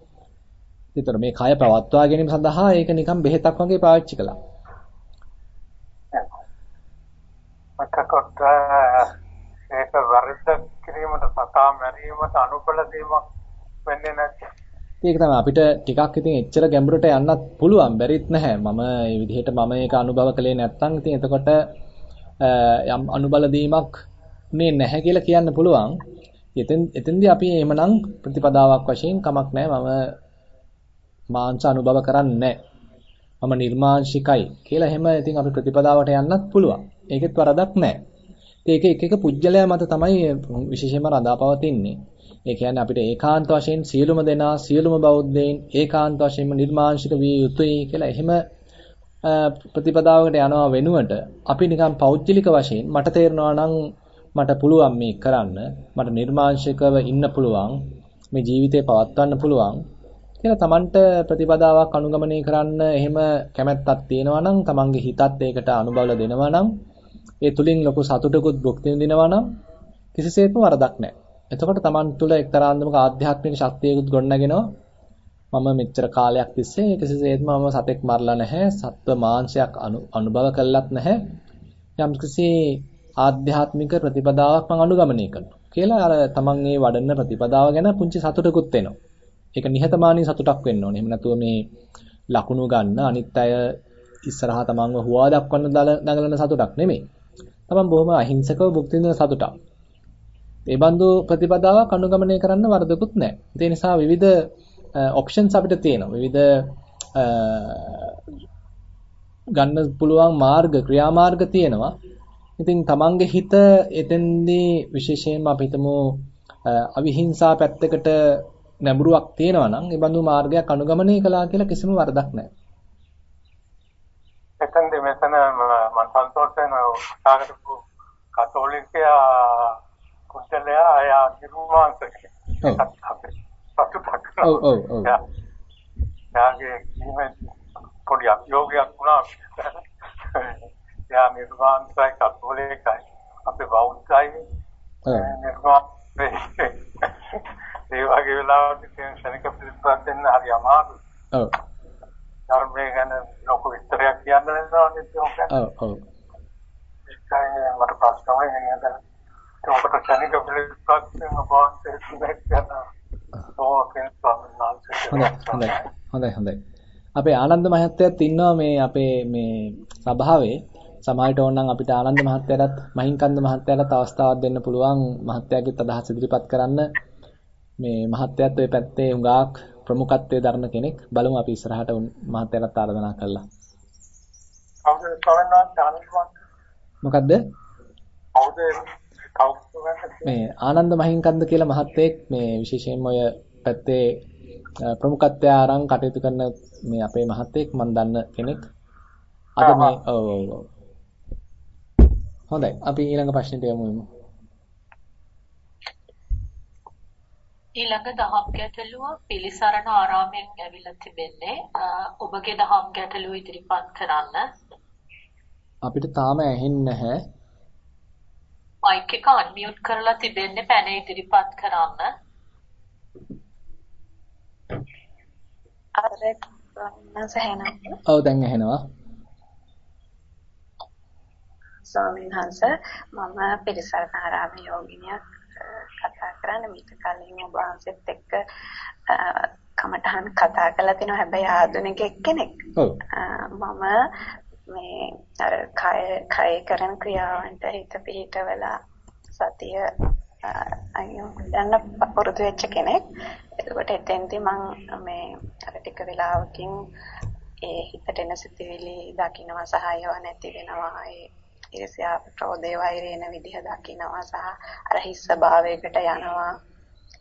ඒතර මේ කය පවත්වා ගැනීම සඳහා ඒක නිකන් බෙහෙතක් වගේ පාවිච්චි කළා. මතකොට ඒක වරද කිරීමට සතා මැරීමට අනුකල දීමක් වෙන්නේ නැති. ඒක තමයි අපිට ටිකක් ඉතින් එච්චර ගැඹුරට යන්නත් පුළුවන් බැරිත් නැහැ. මම මේ විදිහට මම ඒක අනුභව කළේ නැත්නම් ඉතින් එතකොට යම් අනුබල දීමක් මේ නැහැ කියලා කියන්න පුළුවන්. එතෙන් එතෙන්දී අපි එහෙමනම් ප්‍රතිපදාවක් වශයෙන් කමක් නැහැ. මම මාංශ අනුභව කරන්නේ මම නිර්මාංශිකයි කියලා එහෙම ඉතින් අපි ප්‍රතිපදාවට යන්නත් පුළුවන්. ඒකෙත් වරදක් නැහැ. ඒක එක එක පුජ්‍යලයා මත තමයි විශේෂයෙන්ම රඳාපවතින්නේ. ඒ කියන්නේ අපිට ඒකාන්ත වශයෙන් සියලුම දෙනා සියලුම බෞද්ධයින් ඒකාන්ත වශයෙන්ම නිර්මාංශික විය යුතුයි කියලා එහෙම ප්‍රතිපදාවකට යනවා වෙනුවට අපි නිකන් පෞද්ගලික වශයෙන් මට තේරෙනවා නම් මට පුළුවන් මේ කරන්න මට නිර්මාංශිකව ඉන්න පුළුවන් මේ ජීවිතේ පවත්වන්න පුළුවන් කියලා Tamanට ප්‍රතිපදාවක් අනුගමනය කරන්න එහෙම කැමැත්තක් තියෙනවා නම් Tamanගේ හිතත් ඒකට අනුබල දෙනවා නම් ඒ තුලින් ලොකු සතුටකුත් භුක්ති විඳිනවා නම් කිසිසේත්ම වරදක් නැහැ. එතකොට Taman තුල එක්තරා අන්දමක ආධ්‍යාත්මික ශක්තියකුත් ගොඩනගෙනවා. මම මෙච්චර කාලයක් තිස්සේ කිසිසේත්ම මම සතෙක් මරලා නැහැ. සත්ව මාංශයක් අනුභව කළත් නැහැ. යම්කිසි ආධ්‍යාත්මික ප්‍රතිපදාවක් මම අනුගමනය කරනවා. කියලා අර Taman මේ වඩන ප්‍රතිපදාව ගැන පුංචි සතුටකුත් එනවා. ඒක නිහතමානී සතුටක් වෙන්න ඕනේ. එහෙම නැතුව මේ ලකුණු ගන්න අනිත් අය ඉස්සරහා තමන්ව හුවා දක්වන්න දඟලන සතුටක් නෙමෙයි. තමන් බොහොම අහිංසකව භුක්ති විඳින සතුටක්. ඒ බඳු ප්‍රතිපදාවක් අනුගමනය කරන්න වරදකුත් නැහැ. ඒ නිසා විවිධ ඔප්ෂන්ස් අපිට තියෙනවා. විවිධ ගන්න පුළුවන් මාර්ග ක්‍රියාමාර්ග තියෙනවා. ඉතින් තමන්ගේ හිත එතෙන්දී විශේෂයෙන්ම අපි හිතමු අවිහිංසා පැත්තකට නැඹුරුවක් තියෙනවා නම් ඒ බඳු මාර්ගයක් අනුගමනය කළා කියලා කිසිම වරදක් නැහැ. එතෙන්ද මෙතන මම සන්තෝෂ වෙනවා සාගරපු කතෝලිකයා කුසලයා ආයා නිර්මාංශක. ඔව් ඔව් ඔව්. යාගේ කිමෙන් පොඩි අභියෝගයක් වුණා. යා නිර්මාංශයි කතෝලිකයි අපේ බෞද්ධයි. නිර්මාංශේ ඒ වගේ වෙලාවට කියන ශනික පිළිපදක් දෙන්න හරි අමාරුයි. ඔව්. ධර්මයේ ගැන ලොකු විස්තරයක් කියන්න නේද ඔක. ඔව් ඔව්. ඒකයි මට ප්‍රශ්න වෙන්නේ නේද? ඒකට ශනික පිළිපදක් දෙන්න බාන්සේ ඉස්සෙක් හොඳයි. හොඳයි හොඳයි. අපේ ආනන්ද මහත්තයත් ඉන්නවා මේ අපේ මේ ස්වභාවය සමහරට ඕනනම් අපිට ආනන්ද මහත්තයාටත් මහින්කන්ද මහත්තයාටත් අවස්ථාවක් දෙන්න පුළුවන්. මහත්තයාගෙත් අදහස් ඉදිරිපත් කරන්න. මේ මහත්තයත් ওই පැත්තේ හුඟක් ප්‍රමුඛත්වයේ දරන කෙනෙක්. බලමු අපි ඉස්සරහට මහත්තයාටත් ආරාධනා කළා. කවුද ස්වාමීන් මොකද්ද? කවුද මේ ආනන්ද මහින්කන්ද කියලා මහත්තයෙක් මේ විශේෂයෙන්ම ඔය පැත්තේ ප්‍රමුඛත්වය අරන් කටයුතු කරන මේ අපේ මහත්තයෙක් මම දන්න කෙනෙක්. අද මේ ඔව් ඔව් හොඳයි අපි ඊළඟ ප්‍රශ්නෙට යමු. ඊළඟ දහම් ගැටලුව පිළිසරණ ආරාමයෙන් ඇවිල්ලා තිබෙන්නේ ඔබගේ දහම් ගැටලුව ඉදිරිපත් කරන්න. අපිට තාම ඇහෙන්නේ නැහැ. මයික් එක අන්මියුට් කරලා තිබෙන්නේ පැන ඉදිරිපත් කරන්න. අර නැසහෙනවා. ඔව් දැන් ඇහෙනවා. ස්වාමීන් වහන්සේ මම පිරිසරණ ආරාමයේ යෝගිනියක් කතා කරන්න මීට කලින් ඔබ වහන්සේත් එක්ක කමටහන් කතා කරලා තිනවා හැබැයි ආධුනික කෙනෙක්. ඔව්. මම මේ අර කය කය කරන ක්‍රියාවන්ට හිත පිහිටවලා සතිය අයියොන් පුරුදු වෙච්ච කෙනෙක්. එතකොට එතෙන්දී මම මේ අර ටික වෙලාවකින් ඒ හිතට එන සිතුවිලි දකින්නවා සහ ඒවා නැති වෙනවා. ඒ ඊර්ෂ්‍යා ක්‍රෝධේ වෛරේන විදිහ දකින්නවා සහ අර හිස් ස්වභාවයකට යනවා.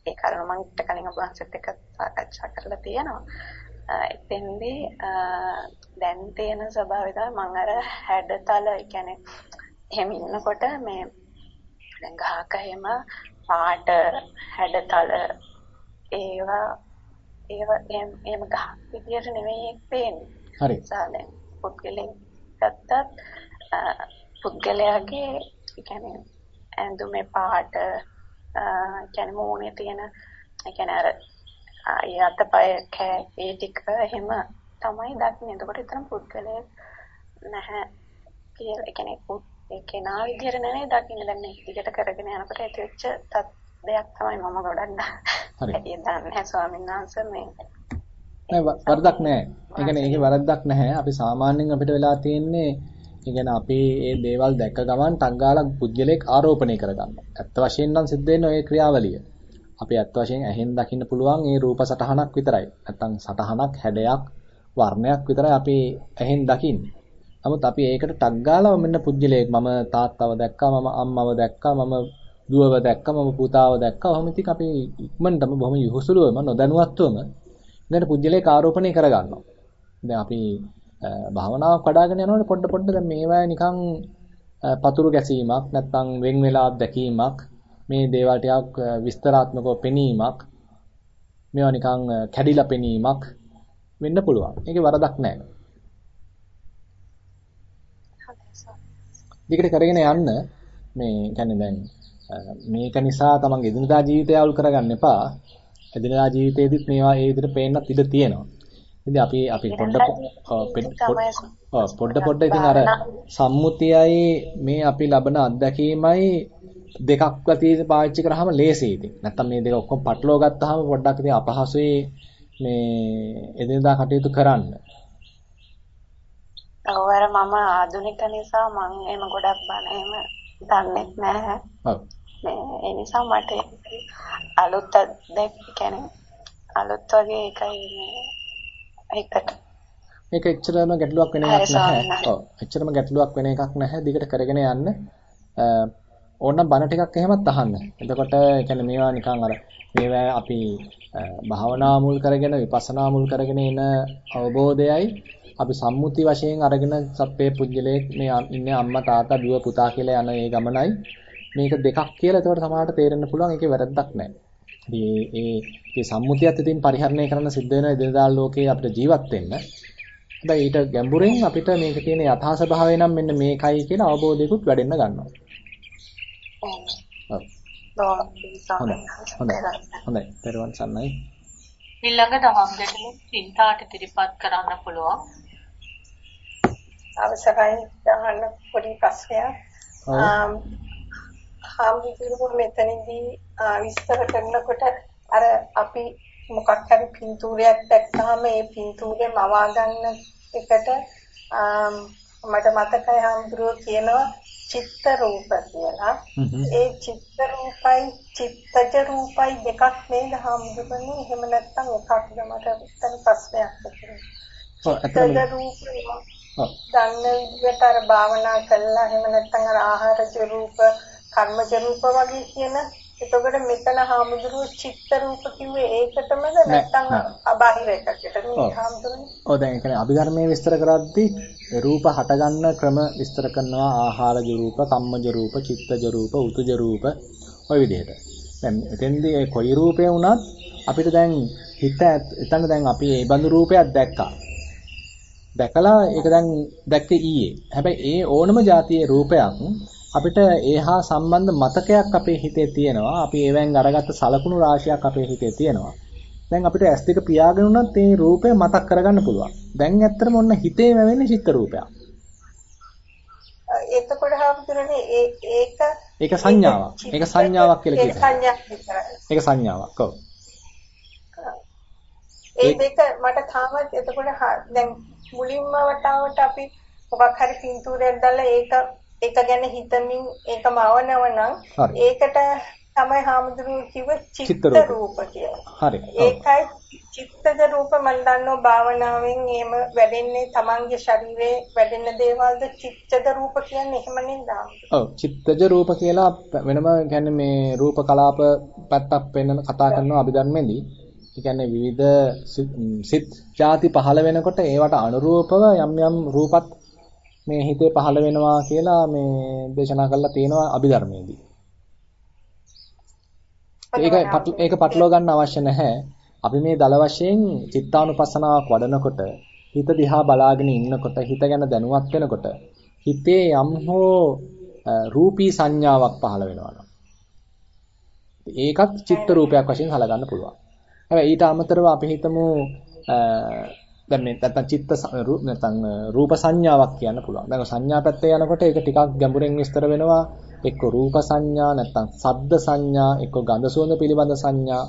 ඒ කරුණ මම ටික කලින් ඔබ වහන්සේත් එක්ක සාකච්ඡා කරලා තියෙනවා. එතෙන්දී දැන් තියෙන ස්වභාවය තමයි මම අර හැඩතල කියන්නේ එහෙම ඉන්නකොට මේ දැන් ගහක එහෙම පාට හැඩතල ඒවා ඒවා එහෙම ගහ විදියට නෙමෙයි පේන්නේ. හරි. සාදෙන් පුද්ගලෙන් ගත්තත් පුද්ගලයාගේ කියන්නේ ඇඳුමේ පාට කියන්නේ මූණේ තියෙන කියන්නේ අර ඒ අතපය කෑ ඒ ටික එහෙම තමයි දකින්නේ. එතකොට එතන පුද්ගලයෙක් නැහැ කියලා ඒ කියන්නේ ඒ කෙනා විදිහට නෙවෙයි දකින්නේ. දැන් මේ විදිහට කරගෙන යනකොට ඇතිවෙච්ච දෙයක් තමයි මම ගොඩක් හරි. දන්නේ ස්වාමීන් වහන්සේ මේ නෑ වරදක් නෑ. ඒ කියන්නේ ඒකේ වරදක් නැහැ. අපි සාමාන්‍යයෙන් අපිට වෙලා තියෙන්නේ ඒ කියන්නේ අපි මේ දේවල් දැක්ක ගමන් ටක් ගාලා පුද්ගලයෙක් ආරෝපණය කරගන්නවා. ඇත්ත වශයෙන්ම නම් සිද්ධ වෙන්නේ ওই ක්‍රියාවලිය. අපි ඇත්ත වශයෙන් ඇහෙන් දකින්න පුළුවන් ඒ රූප සටහනක් විතරයි. නැත්තම් සටහනක් හැඩයක් වර්ණයක් විතරයි අපි ඇහෙන් දකින්නේ. නමුත් අපි ඒකට ටක් ගාලා මෙන්න පුජ්‍යලයක් මම තාත්තව දැක්කා මම අම්මව දැක්කා මම දුවව දැක්කා මම පුතාව දැක්කා. ඔහොම ඉතින් අපි ඉක්මනටම බොහොම යහුසුලුවම නොදැනුවත්වම ඊට පුජ්‍යලයක් ආරෝපණය කරගන්නවා. දැන් අපි භාවනාවක් වඩ아가න යනකොට පොඩ පොඩ දැන් මේවා නිකන් පතුරු ගැසීමක් නැත්තම් වෙන් වෙලා දැකීමක් මේ දේවල් ටිකක් විස්තරාත්මකව පෙනීමක් මේවා නිකන් කැඩිලා පෙනීමක් වෙන්න පුළුවන්. ඒකේ වරදක් නැහැ. දිගට කරගෙන යන්න මේ කියන්නේ දැන් මේක නිසා තමන්ගේ එදිනදා ජීවිතය අවුල් කරගන්න එපා. එදිනදා ජීවිතේදීත් මේවා ඒ විදිහට පේන්නත් ඉඩ තියෙනවා. ඉතින් අපි අපි පොඩ පොඩ පොඩ ඉතින් අර සම්මුතියයි මේ අපි ලබන අත්දැකීමයි දෙකක් වතිය පාවිච්චි කරාම ලේසියි ඉතින්. නැත්තම් මේ දෙක ඔක්කොම පටලවා ගත්තාම පොඩ්ඩක් ඉතින් අපහසුයි මේ එදිනදා කටයුතු කරන්න. ඔව් අර මම ආධුනික නිසා මම එහෙම ගොඩක් බණ එහෙම දන්නේ නැහැ. ඔව්. ඒ නිසා මට අලුත් දෙයක් කියන්නේ අලුත් වගේ එකයි ඒකට මේක එච්චරම ගැටලුවක් වෙන එකක් නැහැ. ඔව්. එච්චරම ගැටලුවක් වෙන එකක් නැහැ. දිගට කරගෙන යන්න. ඕනනම් බණ ටිකක් එහෙමත් අහන්න. එතකොට ඒ කියන්නේ මේවා නිකන් අර මේවා අපි භාවනා මුල් කරගෙන විපස්සනා මුල් කරගෙන එන අවබෝධයයි අපි සම්මුති වශයෙන් අරගෙන සත්වේ පුජ්‍යලයේ මේ ඉන්නේ අම්මා තාත්තා දුව පුතා කියලා යන ඒ ගමනයි මේක දෙකක් කියලා එතකොට සමහරට තේරෙන්න පුළුවන් ඒකේ වැරද්දක් නැහැ. ඉතින් ඒ ඒ සම්මුතියත් ඉතින් පරිහරණය කරන්න සිද්ධ වෙන එදිනදා ලෝකේ අපිට ජීවත් වෙන්න. හැබැයි ඊට ගැඹුරින් අපිට මේක තියෙන යථා ස්වභාවය නම් මෙන්න මේකයි කියන අවබෝධයකුත් වැඩෙන්න ගන්නවා. ඔව්. හොඳයි. හොඳයි. පෙරවන් සන්නයි. ඊළඟ දහම් ගැටලු චින්තාට ඉදිරිපත් කරන්න පුළුවන්. අවසරයි අහන්න පොඩි ප්‍රශ්නයක්. හාමුදුරුවෝ මෙතනදී විස්තර කරනකොට අර අපි මොකක් හරි පින්තූරයක් දැක්කම ඒ පින්තූරේ මවා ගන්න එකට මට මතකයි හම්දුරෝ කියනවා චිත්ත රූප කියලා. ඒ චිත්ත රූපයි චිත්තජ රූපයි දෙකක් නේද හම්දුරනේ? එහෙම නැත්නම් එකක්ද මට එතන ප්‍රශ්නයක්. චිත්තජ රූප දන්න විදිහට අර භාවනා කළා එහෙම නැත්නම් අර ආහාරජ රූප කර්මජ රූප වගේ කියන එතකොට මෙතන හාමුදුරුවෝ චිත්ත රූප කිව්වේ ඒකටමද නැත්නම් අබාහිර එකකට මේ හාමුදුරුවෝ ඔව් දැන් ඒ කියන්නේ අභිධර්මයේ විස්තර කරද්දී රූප හටගන්න ක්‍රම විස්තර කරනවා ආහාරජ රූප, කම්මජ රූප, චිත්තජ රූප, උතුජ රූප ඔය විදිහට. දැන් එතෙන්දී ඒ කොයි රූපය වුණත් අපිට දැන් හිත එතන දැන් අපි ඒ බඳු රූපයක් දැක්කා. දැකලා ඒක දැන් දැක්කේ ඊයේ. හැබැයි ඒ ඕනම જાතියේ රූපයක් අපිට ඒහා සම්බන්ධ මතකයක් අපේ හිතේ තියෙනවා. අපි ඒවෙන් අරගත්ත සලකුණු රාශියක් අපේ හිතේ තියෙනවා. දැන් අපිට S දෙක පියාගෙන උනත් මේ රූපය මතක් කරගන්න පුළුවන්. දැන් ඇත්තටම ඔන්න හිතේ වැවෙන්නේ චිත්ත රූපයක්. එතකොට හම්තුනේ ඒක ඒක සංඥාවක්. ඒක සංඥාවක් කියලා කියනවා. ඒක සංඥාවක්. ඔව්. ඒ දෙක මට තාමත් එතකොට දැන් මුලින්ම වතාවට අපි මොකක් හරි පින්තූරයක් දාලා ඒක ඒක ගැන හිතමින් ඒකම අවනව නම් ඒකට තමයි හාමුදුරුවෝ කිව්ව චිත්ත රූප කියලා. හරි. ඒකයි චිත්තජ රූප මම දන්නෝ භාවනාවෙන් එහෙම වැඩෙන්නේ තමන්ගේ ශරීරේ වැඩෙන දේවල්ද චිත්තජ රූප කියන්නේ එහෙම නේද? ඔව් චිත්තජ රූප කියලා වෙනම කියන්නේ මේ රූප කලාප පැත්තක් වෙනන කතා කරනවා අභිධර්මෙදී. ඒ කියන්නේ විවිධ සිත් ಜಾති පහළ වෙනකොට ඒවට අනුරූපව යම් යම් රූපත් මේ හිතේ පහළ වෙනවා කියලා මේ දේශනා කරලා තියෙනවා අභිධර්මයේදී. ඒක ඒක පටලවා ගන්න අවශ්‍ය නැහැ. අපි මේ දල වශයෙන් චිත්තානුපස්සනාවක් වඩනකොට හිත දිහා බලාගෙන ඉන්නකොට හිත ගැන දැනුවත් වෙනකොට හිතේ යම් හෝ රූපී සංඥාවක් පහළ වෙනවා. ඒකත් චිත්ත රූපයක් වශයෙන් හලගන්න පුළුවන්. හැබැයි ඊට අමතරව අපි හිතමු දැන් මේ නැත්තම් චිත්ත නැත්තම් රූප සංඥාවක් කියන්න පුළුවන්. දැන් සංඥා පැත්තේ යනකොට ඒක ටිකක් ගැඹුරෙන් විස්තර වෙනවා. එක්ක රූප සංඥා නැත්තම් සද්ද සංඥා, එක්ක ගඳ සුවඳ පිළිබඳ සංඥා,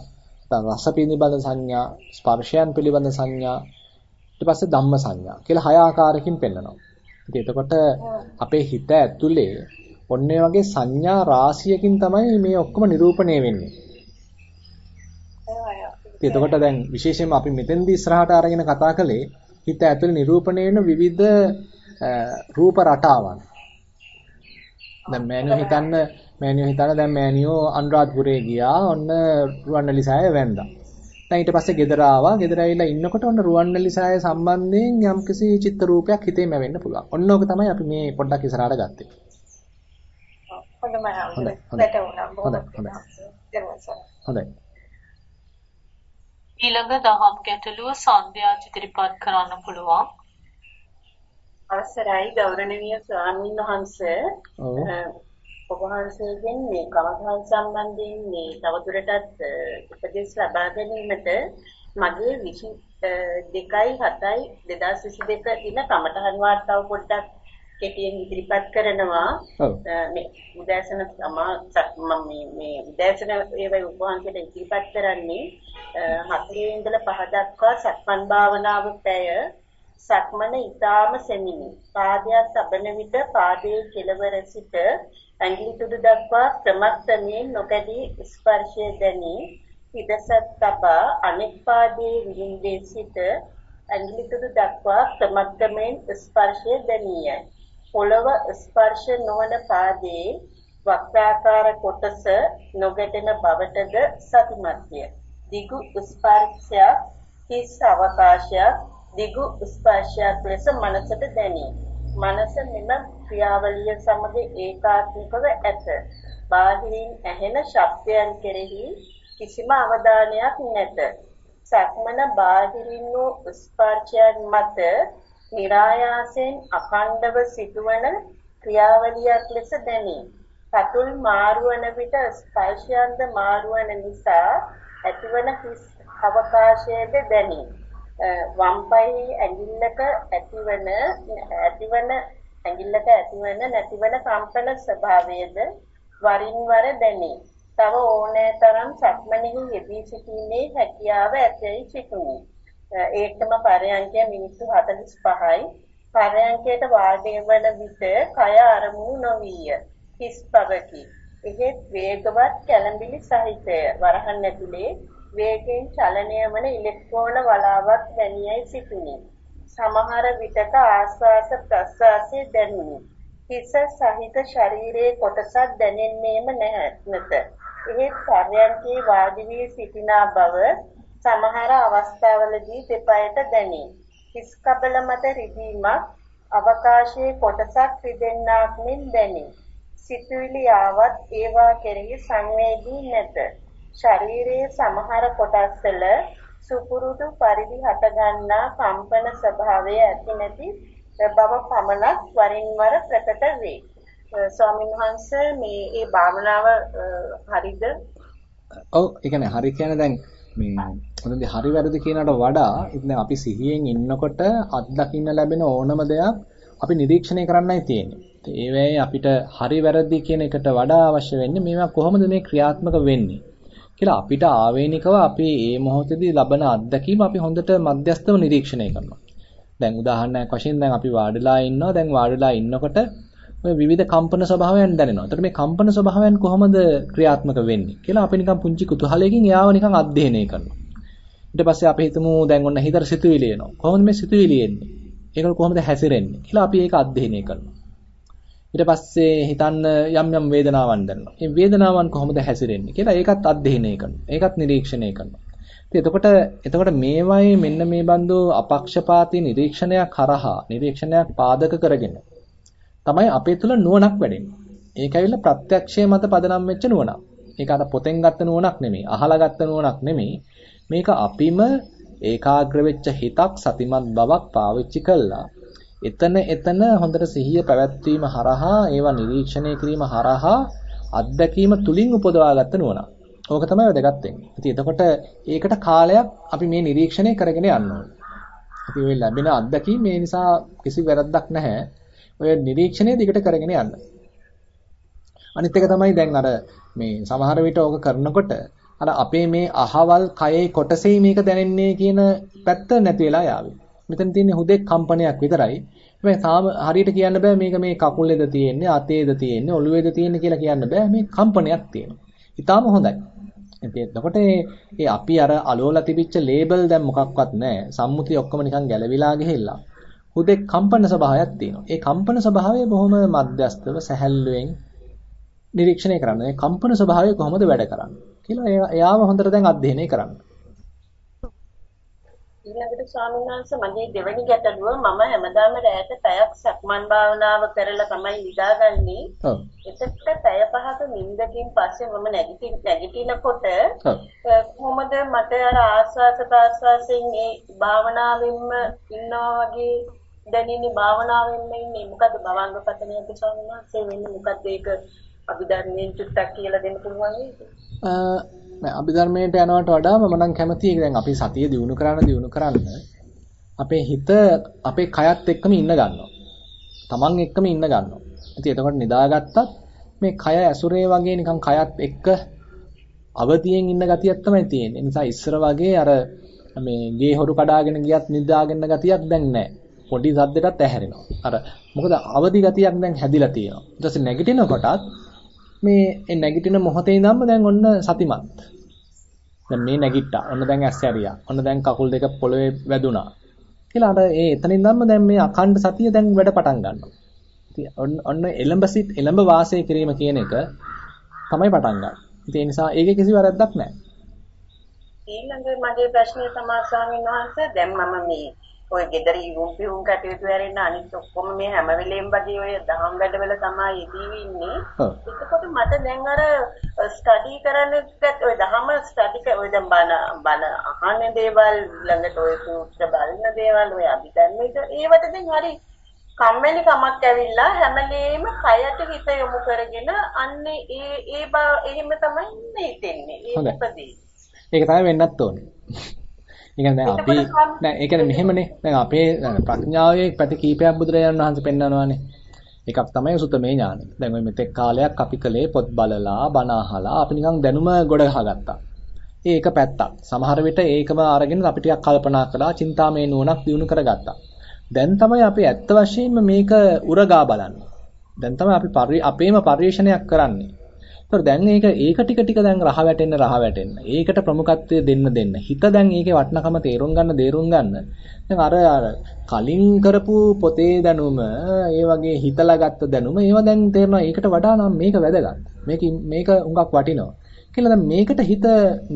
නැත්තම් රස පිළිබඳ සංඥා, ස්පර්ශයන් පිළිබඳ සංඥා, ඊට පස්සේ ධම්ම සංඥා කියලා හය ආකාරයකින් පෙන්නනවා. ඉතින් එතකොට අපේ හිත ඇතුලේ ඔන්නේ වගේ සංඥා රාශියකින් තමයි මේ ඔක්කොම නිරූපණය වෙන්නේ. එතකොට දැන් විශේෂයෙන්ම අපි මෙතෙන්දී ඉස්සරහට අරගෙන කතා කළේ හිත ඇතුලේ නිරූපණය වෙන විවිධ රූප රටාවන්. දැන් මෑනියෝ හිතන්න මෑනියෝ හිතන්න දැන් මෑනියෝ අනුරාධපුරේ ගියා ඔන්න රුවන්වැලිසෑය වැන්දා. දැන් ඊට පස්සේ ගෙදර ආවා. ගෙදර ඇවිල්ලා ඉන්නකොට ඔන්න රුවන්වැලිසෑය සම්බන්ධයෙන් යම්කිසි චිත්‍ර රූපයක් හිතේම වෙන්න පුළුවන්. ඔන්න ඕක තමයි අපි මේ පොඩ්ඩක් ඉස්සරහට ගත්තේ. හොඳයි. හොඳයි. හොඳයි. ඊළඟ දහම් ගැටලුව සන්ධ්‍යා ඉදිරිපත් කරන්න පුළුවන්. අවසරයි ගෞරවනීය ස්වාමීන් වහන්සේ. ඔබ වහන්සේගෙන් මේ කමඨාන් සම්බන්ධයෙන් මේ තවදුරටත් උපදෙස් ලබා ගැනීමට මගේ 22යි 7යි 2022 දින කමඨහන් වාර්තාව පොඩ්ඩක් කෙටියෙන් ඉදිරිපත් කරනවා. මේ උදෑසන මම මේ මේ උදෑසන ඒවයි උපවාසයට ඉදිරිපත් කරන්නේ හතරේ ඉඳලා පහ දක්වා සක්මන් භාවනාව පැය සක්මන ඊටාම සෙමිනි. පාදයක් තබන විට පාදයේ කෙළවර සිට ඇඟිලි තුඩු දක්වා ක්‍රමක්‍රමයෙන් නොකඩී ස්පර්ශය දැනී පිටසත් තබා අනෙක් පාදයේ විඳින්දේ සිට ඇඟිලි තුඩු දක්වා ක්‍රමක්‍රමයෙන් ස්පර්ශය දැනියයි. පොළව ස්පර්ශ නොවන පාදයේ වක්‍රාකාර කොටස නොගැටෙන බවටද සතිමත්ය. දිගු ස්පර්ශයක් හිස් අවකාශයක් දිගු ස්පර්ශයක් ලෙස මනසට දැනේ. මනස මෙම ක්‍රියාවලිය සමග ඒකාත්මිකව ඇත. බාහිරින් ඇහෙන ශබ්දයන් කෙරෙහි කිසිම අවධානයක් නැත. සක්මන බාහිරින් වූ ස්පර්ශයන් මත નિરાයාසයෙන් අඛණ්ඩව සිදුවන ක්‍රියාවලියක් ලෙස දැනේ. සතුල් මාරුවන විට ස්පර්ශයන්ද මාරුවන නිසා ඇතිවන හිස් අවකාශයේද දැනේ. වම් පායේ ඇඟිල්ලක ඇතිවන ඇතිවන ඇඟිල්ලක ඇතිවන නැතිවන කම්පන ස්වභාවයද වරින් වර දැනේ. තව ඕනෑ තරම් සක්මනෙහි යෙදී සිටීමේ හැකියාව ඇතැයි සිතුනි. ඒකම පරයන්කය මිනිත්තු 45යි පරයන්කයට වාඩි වන විට කය අරමුණු නොවිය. හිස් පවකි. එහෙත් වේගවත් කැළඹිලි සහිතය. වරහන් ඇතුලේ වේගයෙන් චලනය වන ඉලෙක්ට්‍රෝන වලාවක් දැනියයි සිටිනි. සමහර විටක ආස්වාස ප්‍රස්වාසයේ දැනුනි. හිස සහිත ශරීරයේ කොටසක් දැනෙන්නේම නැත. එහෙත් පරයන්කේ වාඩි වී සිටිනා බව සමහර අවස්ථාවලදී දෙපයට දැනේ. හිස් කබල මත රිදීමක් අවකාශයේ කොටසක් රිදෙන්නාක් මෙන් දැනේ. සිතුවිලි ආවත් ඒවා කෙරෙහි සංවේදී නැත. ශරීරයේ සමහර කොටස්වල සුපුරුදු පරිදි හටගන්නා කම්පන ස්වභාවය ඇති නැති බව පමණක් වරින් වර ප්‍රකට වේ. ස්වාමීන් වහන්සේ මේ ඒ භාවනාව හරිද? ඔව් ඒ කියන්නේ හරි කියන්නේ දැන් මේ හොඳදී හරි වැරදි කියනකට වඩා ඉතින් අපි සිහියෙන් ඉන්නකොට අත්දකින්න ලැබෙන ඕනම දෙයක් අපි නිරීක්ෂණය කරන්නයි තියෙන්නේ. ඒ වෙයි අපිට හරි වැරදි කියන එකට වඩා අවශ්‍ය වෙන්නේ මේවා කොහොමද මේ ක්‍රියාත්මක වෙන්නේ කියලා අපිට ආවේනිකව අපි මේ මොහොතේදී ලබන අත්දැකීම අපි හොඳට මධ්‍යස්තව නිරීක්ෂණය කරනවා. දැන් උදාහරණයක් වශයෙන් දැන් අපි වාඩිලා ඉන්නවා. දැන් වාඩිලා ඉන්නකොට ඔය විවිධ කම්පන ස්වභාවයන් දැනෙනවා. එතකොට මේ කම්පන ස්වභාවයන් කොහොමද ක්‍රියාත්මක වෙන්නේ කියලා අපි නිකන් පුංචි කුතුහලයකින් එයාව නිකන් අධ්‍යයනය කරනවා. ඊට පස්සේ අපි හිතමු දැන් ඔන්න හිතට සිතුවිලි එනවා. කොහොමද මේ සිතුවිලි එන්නේ? ඒකල කොහොමද හැසිරෙන්නේ කියලා අපි ඒක අධ්‍යයනය කරනවා. ඊට පස්සේ හිතන්න යම් යම් වේදනාවන් දැනෙනවා. මේ වේදනාවන් කොහොමද හැසිරෙන්නේ කියලා ඒකත් අධ්‍යයනය කරනවා. ඒකත් නිරීක්ෂණය කරනවා. ඉතින් එතකොට එතකොට මේවයි මෙන්න මේ බඳු අපක්ෂපාතී නිරීක්ෂණයක් කරහා නිරීක්ෂණයක් පාදක කරගෙන තමයි අපේ තුල නුවණක් වැඩෙන්නේ. ඒක ඇවිල්ලා ප්‍රත්‍යක්ෂයේ මත පදනම් වෙච්ච නුවණක්. ඒක අර පොතෙන් ගත්ත නුවණක් නෙමෙයි. අහලා ගත්ත නුවණක් නෙමෙයි. මේක අපිම ඒකාග්‍ර වෙච්ච හිතක් සතිමත් බවක් පාවිච්චි කළා. එතන එතන හොඳට සිහිය පැවැත්වීම හරහා ඒවා නිරීක්ෂණය කිරීම හරහා අත්දැකීම තුලින් උපදවාගත්ත නුවණ. ඕක තමයි වැදගත් වෙන්නේ. ඉතින් එතකොට ඒකට කාලයක් අපි මේ නිරීක්ෂණය කරගෙන යන්න ඕනේ. අපි ওই ලැබෙන අත්දැකීම මේ නිසා කිසි වැරද්දක් නැහැ. ඔය නිරීක්ෂණය දිගට කරගෙන යන්න. අනිත් එක තමයි දැන් අර මේ සමහර විට ඕක කරනකොට අර අපේ මේ අහවල් කයේ කොටසේ මේක දැනෙන්නේ කියන පැත්ත නැති වෙලා යාවි. මෙතන තියෙන්නේ හුදෙක් කම්පනයක් විතරයි. හැබැයි තාම හරියට කියන්න බෑ මේක මේ කකුලේද තියෙන්නේ අතේද තියෙන්නේ ඔළුවේද තියෙන්නේ කියලා කියන්න බෑ මේ කම්පනයක් තියෙනවා. ඊටාම හොඳයි. ඉතින් එතකොට ඒ අපි අර අලෝලා තිබිච්ච ලේබල් දැන් මොකක්වත් නැහැ. සම්මුතිය ඔක්කොම නිකන් ගැලවිලා ගිහිල්ලා. හුදෙක් කම්පන ස්වභාවයක් තියෙනවා. ඒ කම්පන ස්වභාවය බොහොම මධ්‍යස්තව සැහැල්ලුවෙන් නිරීක්ෂණය කරන්න. මේ කම්පන ස්වභාවය කොහොමද වැඩ කරන්නේ කියලා එයාව හොඳට දැන් අධ්‍යයනය කරන්න. ඊළඟට ස්වාමීන් වහන්සේ මගේ දෙවෙනි ගැටලුව මම හැමදාම රැයට පැයක් සක්මන් භාවනාව කරලා තමයි නිදාගන්නේ. ඔව්. එතකොට පැය පහක නිින්දකින් පස්සේ මම නැගිටින නැගිටිනකොට කොහොමද මට අර ආස්වාස ප්‍රාස්වාසයෙන් ඒ භාවනාවෙන්ම ඉන්නවා වගේ දැනෙන්නේ භාවනාවෙන්ම ඉන්නේ මොකද භවංග පතනයක ස්වාමීන් වහන්සේ වෙන්නේ මොකද ඒක අභිධර්මයෙන් චුට්ටක් කියලා දෙන්න පුළුවන් නේද? නෑ අභිධර්මයට යනවට වඩා මම නම් කැමතියි දැන් අපි සතිය දිනු කරන්න දිනු කරන්න අපේ හිත අපේ කයත් එක්කම ඉන්න ගන්නවා. Taman එක්කම ඉන්න ගන්නවා. ඉතින් එතකොට නිදාගත්තත් මේ කය ඇසුරේ වගේ නිකන් කයත් එක්ක අවදියෙන් ඉන්න ගතියක් තමයි තියෙන්නේ. නිසා ඉස්සර වගේ අර මේ ගේ හොරු කඩාගෙන ගියත් නිදාගෙන ගතියක් දැන් නැහැ. පොඩි සද්දයටත් ඇහැරෙනවා. අර මොකද අවදි ගතියක් දැන් හැදිලා තියෙනවා. ඊට පස්සේ නැගිටිනකොටත් මේ ඒ නැගිටින මොහොතේ ඉඳන්ම දැන් ඔන්න සතිමත්. දැන් මේ නැගිට්ටා. ඔන්න දැන් ඇස් ඇරියා. ඔන්න දැන් කකුල් දෙක පොළවේ වැදුනා. කියලා අර ඒ එතන ඉඳන්ම දැන් මේ අඛණ්ඩ සතිය දැන් වැඩ පටන් ගන්නවා. ඉතින් ඔන්න එළඹ සිට එළඹ වාසය කිරීම කියන එක තමයි පටන් ගන්න. ඉතින් ඒ නිසා ඒකේ කිසි වැරද්දක් නැහැ. ඊළඟ මගේ ප්‍රශ්නය තමයි ස්වාමීන් වහන්සේ දැන් මම මේ ඔය ගෙදර ඉවුම් පිවුම් කටයුතු හැරෙන්න අනිත් ඔක්කොම මේ හැම වෙලෙම වගේ ඔය දහම් වැඩවල තමයි යෙදී ඉන්නේ. එතකොට මට දැන් අර ස්ටඩි කරන්න ඔය දහම ස්ටඩි ඔය දැන් බන බන අහන දේවල් ළඟට ඔය සූත්‍ර බලන දේවල් ඔය අභිධර්මයට ඒවට දැන් හරි කම්මැලි කමක් ඇවිල්ලා හැමලේම කයට හිත යොමු කරගෙන අන්නේ ඒ ඒ එහෙම තමයි ඉන්නේ උපදී. ඒක තමයි වෙන්නත් ඕනේ. ඒ කියන්නේ දැන් අපි දැන් ඒ කියන්නේ මෙහෙමනේ. දැන් අපේ ප්‍රඥාවේ පැති කීපයක් බුදුරජාණන් වහන්සේ පෙන්නනවානේ. එකක් තමයි සුතමේ ඥානෙ. දැන් ඔය මෙතෙක් කාලයක් අපි කලේ පොත් බලලා, බණ අහලා අපි නිකන් දැනුම ගොඩ ගහගත්තා. ඒ එක පැත්තක්. සමහර විට ඒකම අරගෙන අපි ටිකක් කල්පනා කළා, චින්තාමය නුවණක් දිනු කරගත්තා. දැන් තමයි අපි ඇත්ත වශයෙන්ම මේක උරගා බලන්නේ. දැන් තමයි අපි අපේම පරිශ්‍රණයක් කරන්නේ. ඒතර දැන් ඒක ඒක ටික ටික දැන් රහ වැටෙන්න රහ වැටෙන්න. ඒකට ප්‍රමුඛත්වය දෙන්න දෙන්න. හිත දැන් ඒකේ වටිනකම තේරුම් ගන්න තේරුම් ගන්න. දැන් අර අර කලින් කරපු පොතේ දැනුම, ඒ වගේ හිතලා ගත්ත දැනුම, ඒවා දැන් තේරෙනවා ඒකට වඩා නම් මේක වැදගත්. මේක මේක උඟක් වටිනවා. කියලා දැන් මේකට හිත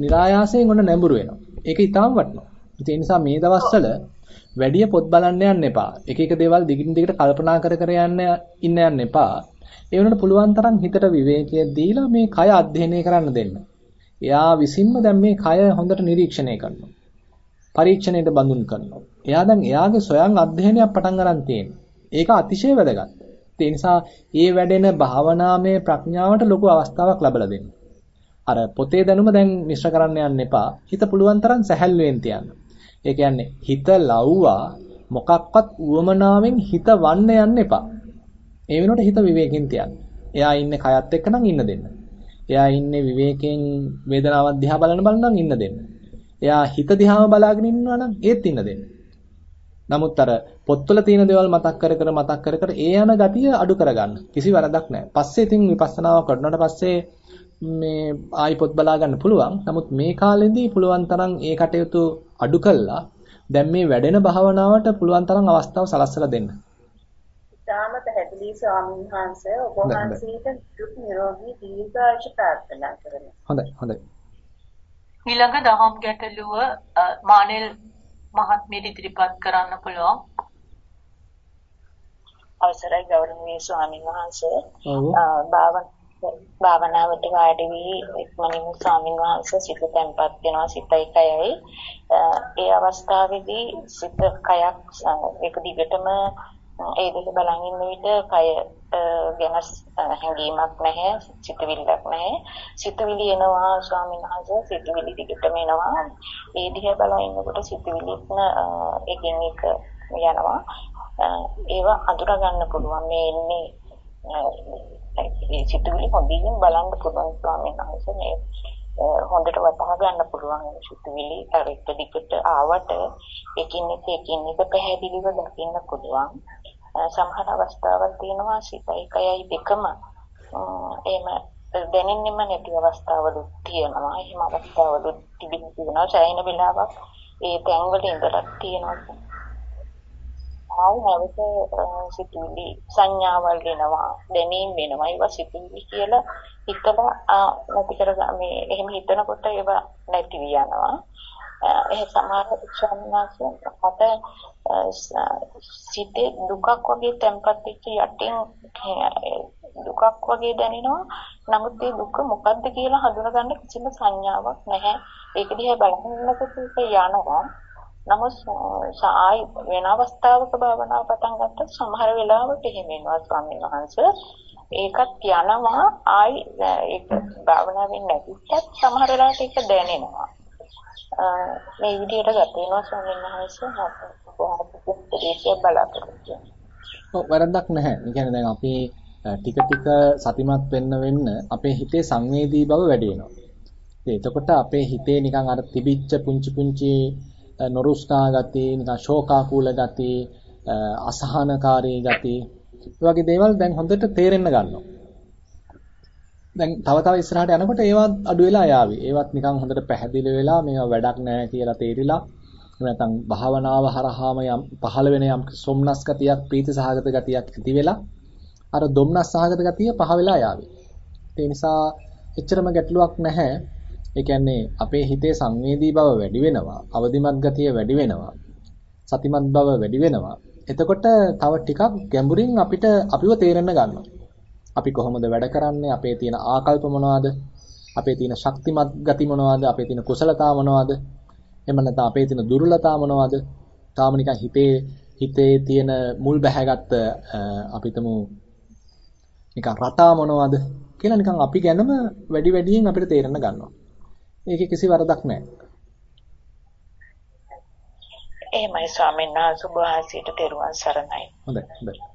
નિરાයාසයෙන් ඔන්න නැඹුරු වෙනවා. ඒක ඊටාම් වටිනවා. ඒ නිසා මේ දවස්වල වැඩි පොත් බලන්න යන්න එපා. එක එක දේවල් දිගින් දිගට කල්පනා කර කර යන්න ඉන්න යන්න එපා. ඒ වුණාට පුළුවන් තරම් හිතට විවේකය දීලා මේ කය අධ්‍යයනය කරන්න දෙන්න. එයා විසින්ම දැන් මේ කය හොඳට නිරීක්ෂණය කරනවා. පරීක්ෂණයට බඳුන් කරනවා. එයා දැන් එයාගේ සොයන් අධ්‍යයනයක් පටන් ගන්න තියෙනවා. ඒක අතිශය වැදගත්. ඒ නිසා ඒ වැඩෙන භාවනාමය ප්‍රඥාවට ලොකු අවස්ථාවක් ලැබලා දෙන්න. අර පොතේ දැනුම දැන් මිශ්‍ර කරන්න යන්න එපා. හිත පුළුවන් තරම් සැහැල්ලුවෙන් තියන්න. ඒ කියන්නේ හිත ලව්වා මොකක්වත් උවමනාවෙන් හිත වන්න යන්න එපා. ඒ වෙනුවට හිත විවේකයෙන් තියන්න. එයා ඉන්නේ කයත් එක්ක නම් ඉන්න දෙන්න. එයා ඉන්නේ විවේකයෙන් වේදනාවක් දිහා බලන බල නම් ඉන්න දෙන්න. එයා හිත දිහාම බලාගෙන ඉන්නවා නම් ඒත් ඉන්න දෙන්න. නමුත් අර පොත්වල තියෙන දේවල් මතක් කර කර මතක් කර කර ඒ යන ගතිය අඩු කරගන්න. කිසි වරදක් නැහැ. පස්සේ ඉතින් විපස්සනාව කරනකොට පස්සේ මේ ආයි පොත් බලා ගන්න පුළුවන්. නමුත් මේ කාලෙදී පුළුවන් තරම් ඒ කටයුතු අඩු කළා දැන් මේ වැඩෙන භාවනාවට පුළුවන් තරම් අවස්ථාව සලස්සලා දෙන්න. ඊටාම පැහැදිලි ස්වාමීන් වහන්සේ ඔබ වහන්සේට දුක් නිරෝගී දීර්ඝායුෂ ප්‍රාර්ථනා කරනවා. හොඳයි හොඳයි. ඊළඟ දහම් ගැටලුව මානෙල් මහත්මියට ඉදිරිපත් කරන්න පුළුවන්. අවසරයි ගෞරවනීය ස්වාමීන් වහන්සේ. භාවනාවට වාඩි වී ඉක්මනින් ස්වාමීන් වහන්සේ සිත තැන්පත් වෙනවා සිතයි කයයි. ඒ අවස්ථාවේදී සිත කයක් එක දිගටම ඒ දෙක බලන් ඉන්න විට කය ගැන හැඟීමක් නැහැ සිතවිල්ලක් නැහැ. සිතවිලි එනවා ස්වාමීන් වහන්සේ සිතවිලි දිගටම එනවා. ඒ දිහා බලන් ඉන්නකොට සිතවිලිත් එකින් එක යනවා. ඒවා අඳුර ගන්න පුළුවන්. මේ ඉන්නේ ඒ සිතවිලි හොඳින් බලන්න පුළුවන් ස්වාමීන් වහන්සේ. මේ හොඳට වටහා ගන්න පුළුවන් සිතුවිලි අර එක දිගට ආවට එකින් එක එකින් එක පැහැදිලිව දකින්න පුළුවන්. සමහර අවස්ථාවල් තියෙනවා සිතයි කයයි දෙකම. එහෙම දැනෙන්නෙම නැති අවස්ථාවලුත් තියෙනවා. එහෙම අවස්ථාවලුත් තිබෙන තියෙනවා. සෑහෙන වෙලාවක් ඒ තැන්වල ඉඳලා තියෙනවා. ආයි නැවත සිතුවිලි සංඥාවල් වෙනවා දැනීම් වෙනවා. ඒවා සිතුවිලි කියලා හිතලා නැති කර මේ එහෙම හිතනකොට ඒවා නැති විය යනවා ඒ සමහර ස්වාමීනාස මට සිතේ දුකක් වගේ තැම්පත් වෙච්ච යටින් දුකක් වගේ දැනෙනවා. නමුත් ඒ දුක මොකද්ද කියලා හඳුනගන්න කිසිම සංඥාවක් නැහැ. ඒක දිහා බලනකොට ඒක යනවා. නමුත් ආයි වෙන අවස්ථාවක භාවනාව පටන් ගත්තොත් සමහර වෙලාවට එහෙම වෙනවා ස්වාමීන් වහන්සේ. ඒකත් යනවා. ආයි ඒක භාවනාවෙන් නැතිවත් සමහර වෙලාවට ඒක දැනෙනවා. මේ විදිහට ගත වෙනවා ස්වාමීන් වහන්සේ කොහොමද ප්‍රදේශය බලාපොරොත්තු ඔව් වරදක් නැහැ. ඒ කියන්නේ දැන් අපි ටික ටික සතිමත් වෙන්න වෙන්න අපේ හිතේ සංවේදී බව වැඩි වෙනවා. එතකොට අපේ හිතේ නිකන් අර තිබිච්ච පුංචි පුංචි නොරුස්නා ගති, නිකන් ශෝකාකූල ගති, අසහනකාරී ගති, ඒ වගේ දේවල් දැන් හොඳට තේරෙන්න ගන්නවා. දැන් තව තව ඉස්සරහට යනකොට ඒවත් අඩු වෙලා යාවි. ඒවත් නිකන් හොඳට පැහැදිලි වෙලා මේවා වැඩක් නැහැ කියලා තේරිලා නැත්නම් භාවනාව හරහාම යම් පහළ වෙන යම් සොම්නස් ගතියක්, ප්‍රීති සහගත ගතියක් ඇති වෙලා අර දුම්නස් සහගත ගතිය පහ වෙලා යාවි. ඒ නිසා එච්චරම ගැටලුවක් නැහැ. ඒ කියන්නේ අපේ හිතේ සංවේදී බව වැඩි වෙනවා, අවදිමත් ගතිය වැඩි වෙනවා, සතිමත් බව වැඩි වෙනවා. එතකොට තව ටිකක් ගැඹුරින් අපිට අපිව තේරෙන්න ගන්නවා. අපි කොහොමද වැඩ කරන්නේ? අපේ තියෙන ආකල්ප මොනවද? අපේ තියෙන ශක්තිමත් ගති මොනවද? අපේ තියෙන කුසලතා මොනවද? එහෙම නැත්නම් අපේ තියෙන දුර්වලතා මොනවද? තාම නිකන් හිතේ හිතේ තියෙන මුල් බැහැගත්ත අපිටම නිකන් රටා මොනවද කියලා නිකන් අපි ගැනම වැඩි වැඩියෙන් අපිට තේරෙන්න ගන්නවා. ඒකේ කිසි වරදක් නැහැ. එහෙමයි ස්වාමීන් වහන්සේ වහන්සේට තෙරුවන් සරණයි. හොඳයි හොඳයි.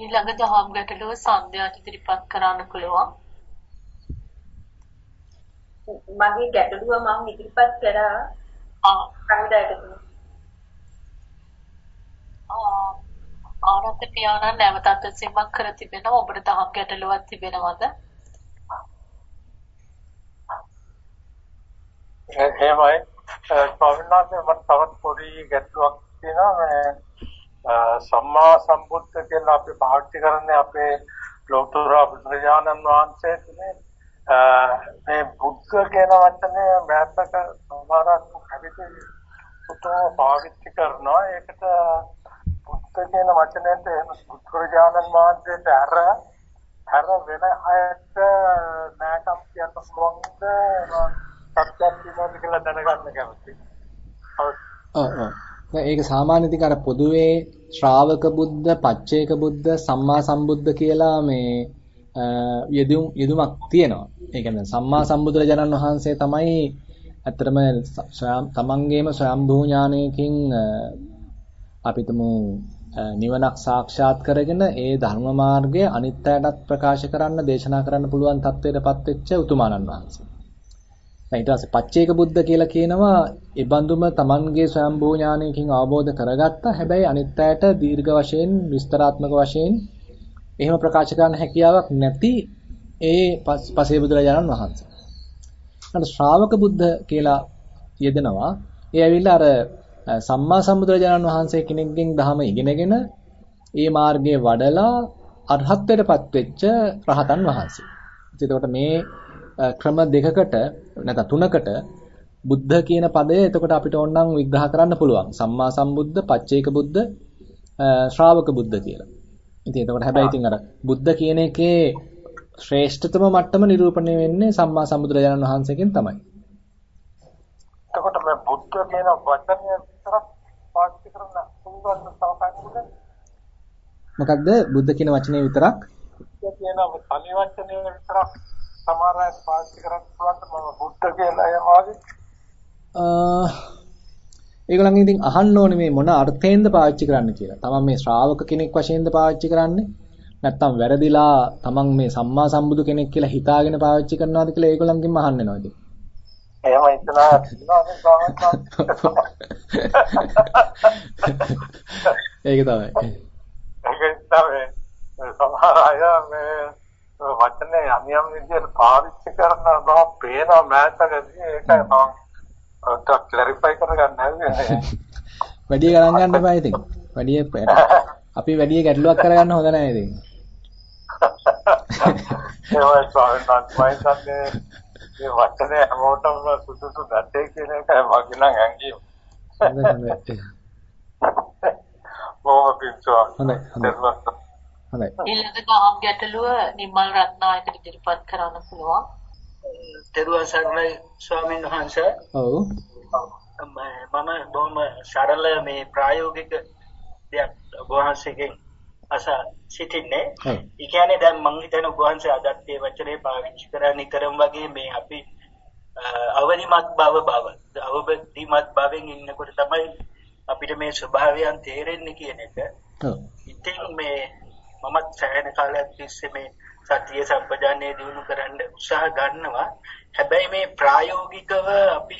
ඊළඟ දහම් ගැටලුව සන්ධ්‍යාට ඉදිරිපත් කරන්න පුළුවන්. මගේ ගැටලුව මම ඉදිරිපත් කරා ආ. කවුදාට ආනන්ද පියාණන් නැවතත් සීමක් කර තිබෙනවා ඔබට තහක් ගැටලුවක් තිබෙනවද? එහෙමයි. ස්වාමීන් වහන්සේ මට තවත් පොඩි ගැටලුවක් තියෙනවා සම්මා සම්බුද්ධ කියලා අපි පාවිච්චි කරන්නේ අපේ ලෝතර බුදුරජාණන් වහන්සේ මේ බුද්ධ කියන වචනේ මෑතක සමහරක් හැවිති සුතෝ පාවිච්චි කරනවා ඒකට බුද්ධ කියන වචනයට එහෙම බුදුරජාණන් වහන්සේට අර අර වෙන අයට නෑකම් කියන්න පුළුවන්ද සත්‍යයක් තියෙනවද කියලා දැනගන්න කැමතියි. ඔව් ඔව්. ඒක සාමාන්‍ය ඉතින් අර පොදුවේ ශ්‍රාවක බුද්ධ, පච්චේක බුද්ධ, සම්මා සම්බුද්ධ කියලා මේ යෙදුම් යෙදුමක් තියෙනවා. ඒ කියන්නේ සම්මා සම්බුදුරජාණන් වහන්සේ තමයි ඇත්තටම තමන්ගේම ස්වයම්භූ ඥානයකින් අපිටම නිවනක් සාක්ෂාත් කරගෙන ඒ ධර්ම මාර්ගය අනිත් අයටත් ප්‍රකාශ කරන්න දේශනා කරන්න පුළුවන් තත්ත්වයටපත් වෙච්ච උතුමාණන් වහන්සේ. ඊට පස්සේ පච්චේක බුද්ධ කියලා කියනවා ඒ බඳුම Tamanගේ ස්වයම්භූ ඥානයකින් අවබෝධ කරගත්තා. හැබැයි අනිත් අයට දීර්ඝ වශයෙන් විස්තරාත්මක වශයෙන් එහෙම ප්‍රකාශ කරන්න හැකියාවක් නැති ඒ පසේ බුදුරජාණන් වහන්සේ. අර ශ්‍රාවක බුද්ධ කියලා යෙදෙනවා. ඒ ඇවිල්ලා අර සම්මා සම්බුදුරජාණන් වහන්සේ කෙනෙක්ගෙන් ධහම ඉගෙනගෙන ඒ මාර්ගයේ වඩලා අරහත්ත්වයටපත් වෙච්ච රහතන් වහන්සේ. එතකොට මේ ක්‍රම දෙකකට නැත්නම් තුනකට බුද්ධ කියන පදය එතකොට අපිට ඕනනම් විග්‍රහ කරන්න පුළුවන්. සම්මා සම්බුද්ධ, පච්චේක බුද්ධ, ශ්‍රාවක බුද්ධ කියලා. ඉතින් එතකොට හැබැයි ඉතින් අර බුද්ධ කියන එකේ ශ්‍රේෂ්ඨතම මට්ටම නිරූපණය වෙන්නේ සම්මා සම්බුදුරජාණන් වහන්සේගෙන් තමයි. එතකොට මේ බුද්ධ කියන වචනය විතරක් පාවිච්චි කරන සුන්දර සවකාශයක මොකක්ද බුද්ධ කියන වචනේ විතරක්? කියන තනි වචනේ විතරක් සමහර අය පාවිච්චි කරන්න පුළුවන් මම බුද්ධ කියලා ඒ වගේ. අ ඒගොල්ලන්ගෙන් ඉතින් අහන්න ඕනේ මේ මොන අර්ථයෙන්ද පාවිච්චි කරන්න කියලා. තමන් මේ ශ්‍රාවක කෙනෙක් වශයෙන්ද පාවිච්චි කරන්නේ? නැත්තම් වැරදිලා තමන් මේ සම්මා සම්බුදු කෙනෙක් කියලා හිතාගෙන පාවිච්චි කරනවාද කියලා ඒගොල්ලන්ගෙන් අහන්න වෙනවා ඉතින්. එහෙම හිතනවා ඒක තමයි. ඒක තමයි. සමහර අය මේ වචනේ යම් යම් විදිහට පාවිච්චි කරන බව පේනවා මෑතකදී ඒකයි මම ටක් ක්ලැරිෆයි කරගන්න හැදුවේ. වැඩි ගණන් ගන්න එපා ඉතින්. වැඩි අපි වැඩි ගැටලුවක් කරගන්න හොඳ නැහැ ඉතින්. ඒවයි ස්වාමීන් වහන්සේ මේ වචනේ හැමෝටම සුදුසු ගැටේ කියන එකයි මගේ නම් ඇඟීම. මොකක්ද පිටුවා. හොඳයි. හොඳයි. ඊළඟ දහම් ගැටලුව නිමල් රත්නායකට ඉදිරිපත් කරන්න පුළුවන්. තෙරුවන් සරණයි ස්වාමීන් වහන්සේ. ඔව්. මම බොහොම සරල මේ ප්‍රායෝගික දෙයක් ඔබ වහන්සේගෙන් අස සිටින්නේ. ඒ කියන්නේ දැන් මම හිතන ඔබ වහන්සේ අදත් මේ වචනේ පාවිච්චි කරා නිතරම වගේ මේ අපි අවනිමත් බව බව අවබෝධිමත් බවෙන් ඉන්නකොට තමයි අපිට මේ ස්වභාවයන් තේරෙන්නේ කියන එක. ඉතින් මේ මමත් සෑහෙන කාලයක් තිස්සේ මේ සතිය සම්පජාන්නේ දිනු කරන්න උත්සාහ ගන්නවා. හැබැයි මේ ප්‍රායෝගිකව අපි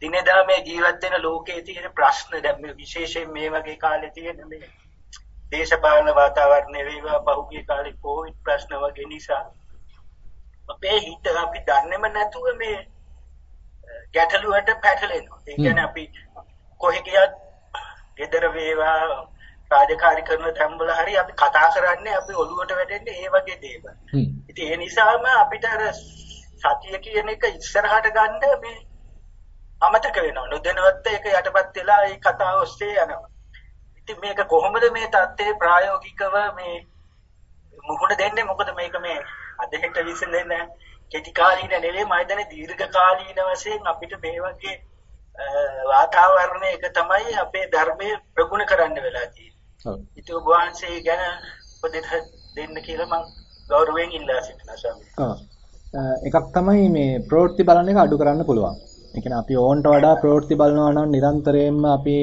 දිනදා මේ ජීවත් වෙන ලෝකයේ තියෙන ප්‍රශ්න දැන් මේ විශේෂයෙන් මේ වගේ කාලේ තියෙන මේ දේශපාලන වාතාවරණය වේවා පහුගිය කාලේ කොවිඩ් ප්‍රශ්න වගේ නිසා අපේ හිත අපි දන්නේම නැතුව මේ ගැටලුවට පැටලෙනවා. ඒ කියන්නේ අපි කොහෙ ගියත් ගෙදර වේවා රාජකාරී කරන තැන්වල හරි අපි කතා කරන්නේ අපි ඔළුවට වැටෙන්නේ ඒ වගේ දේවල්. ඉතින් ඒ නිසාම අපිට අර සතිය කියන එක ඉස්සරහට ගන්න මේ අමතක වෙනවා. නොදැනුවත් ඒක යටපත් වෙලා ඒ කතාව ඔස්සේ යනවා. ඉතින් මේක කොහොමද මේ தත්ත්වයේ ප්‍රායෝගිකව මේ මුහුණ දෙන්නේ මොකද මේක මේ අද හෙට විසඳෙන්න කෙටි කාලීන නෙවෙයි මම හිතන්නේ දීර්ඝ කාලීන වශයෙන් අපිට මේ වගේ වාතාවරණයක තමයි අපේ ධර්මයේ ප්‍රගුණ කරන්න වෙලා තියෙන්නේ. ඉතින් ඔබ වහන්සේ ගැන උපදෙස් දෙන්න කියලා මම ගෞරවයෙන් ඉල්ලා සිටිනවා ස්වාමීනි. එකක් තමයි මේ ප්‍රවෘත්ති බලන එක අඩු කරන්න පුළුවන්. ඒ කියන්නේ අපි ඕන්ට වඩා ප්‍රවෘත්ති බලනවා නම් නිරන්තරයෙන්ම අපි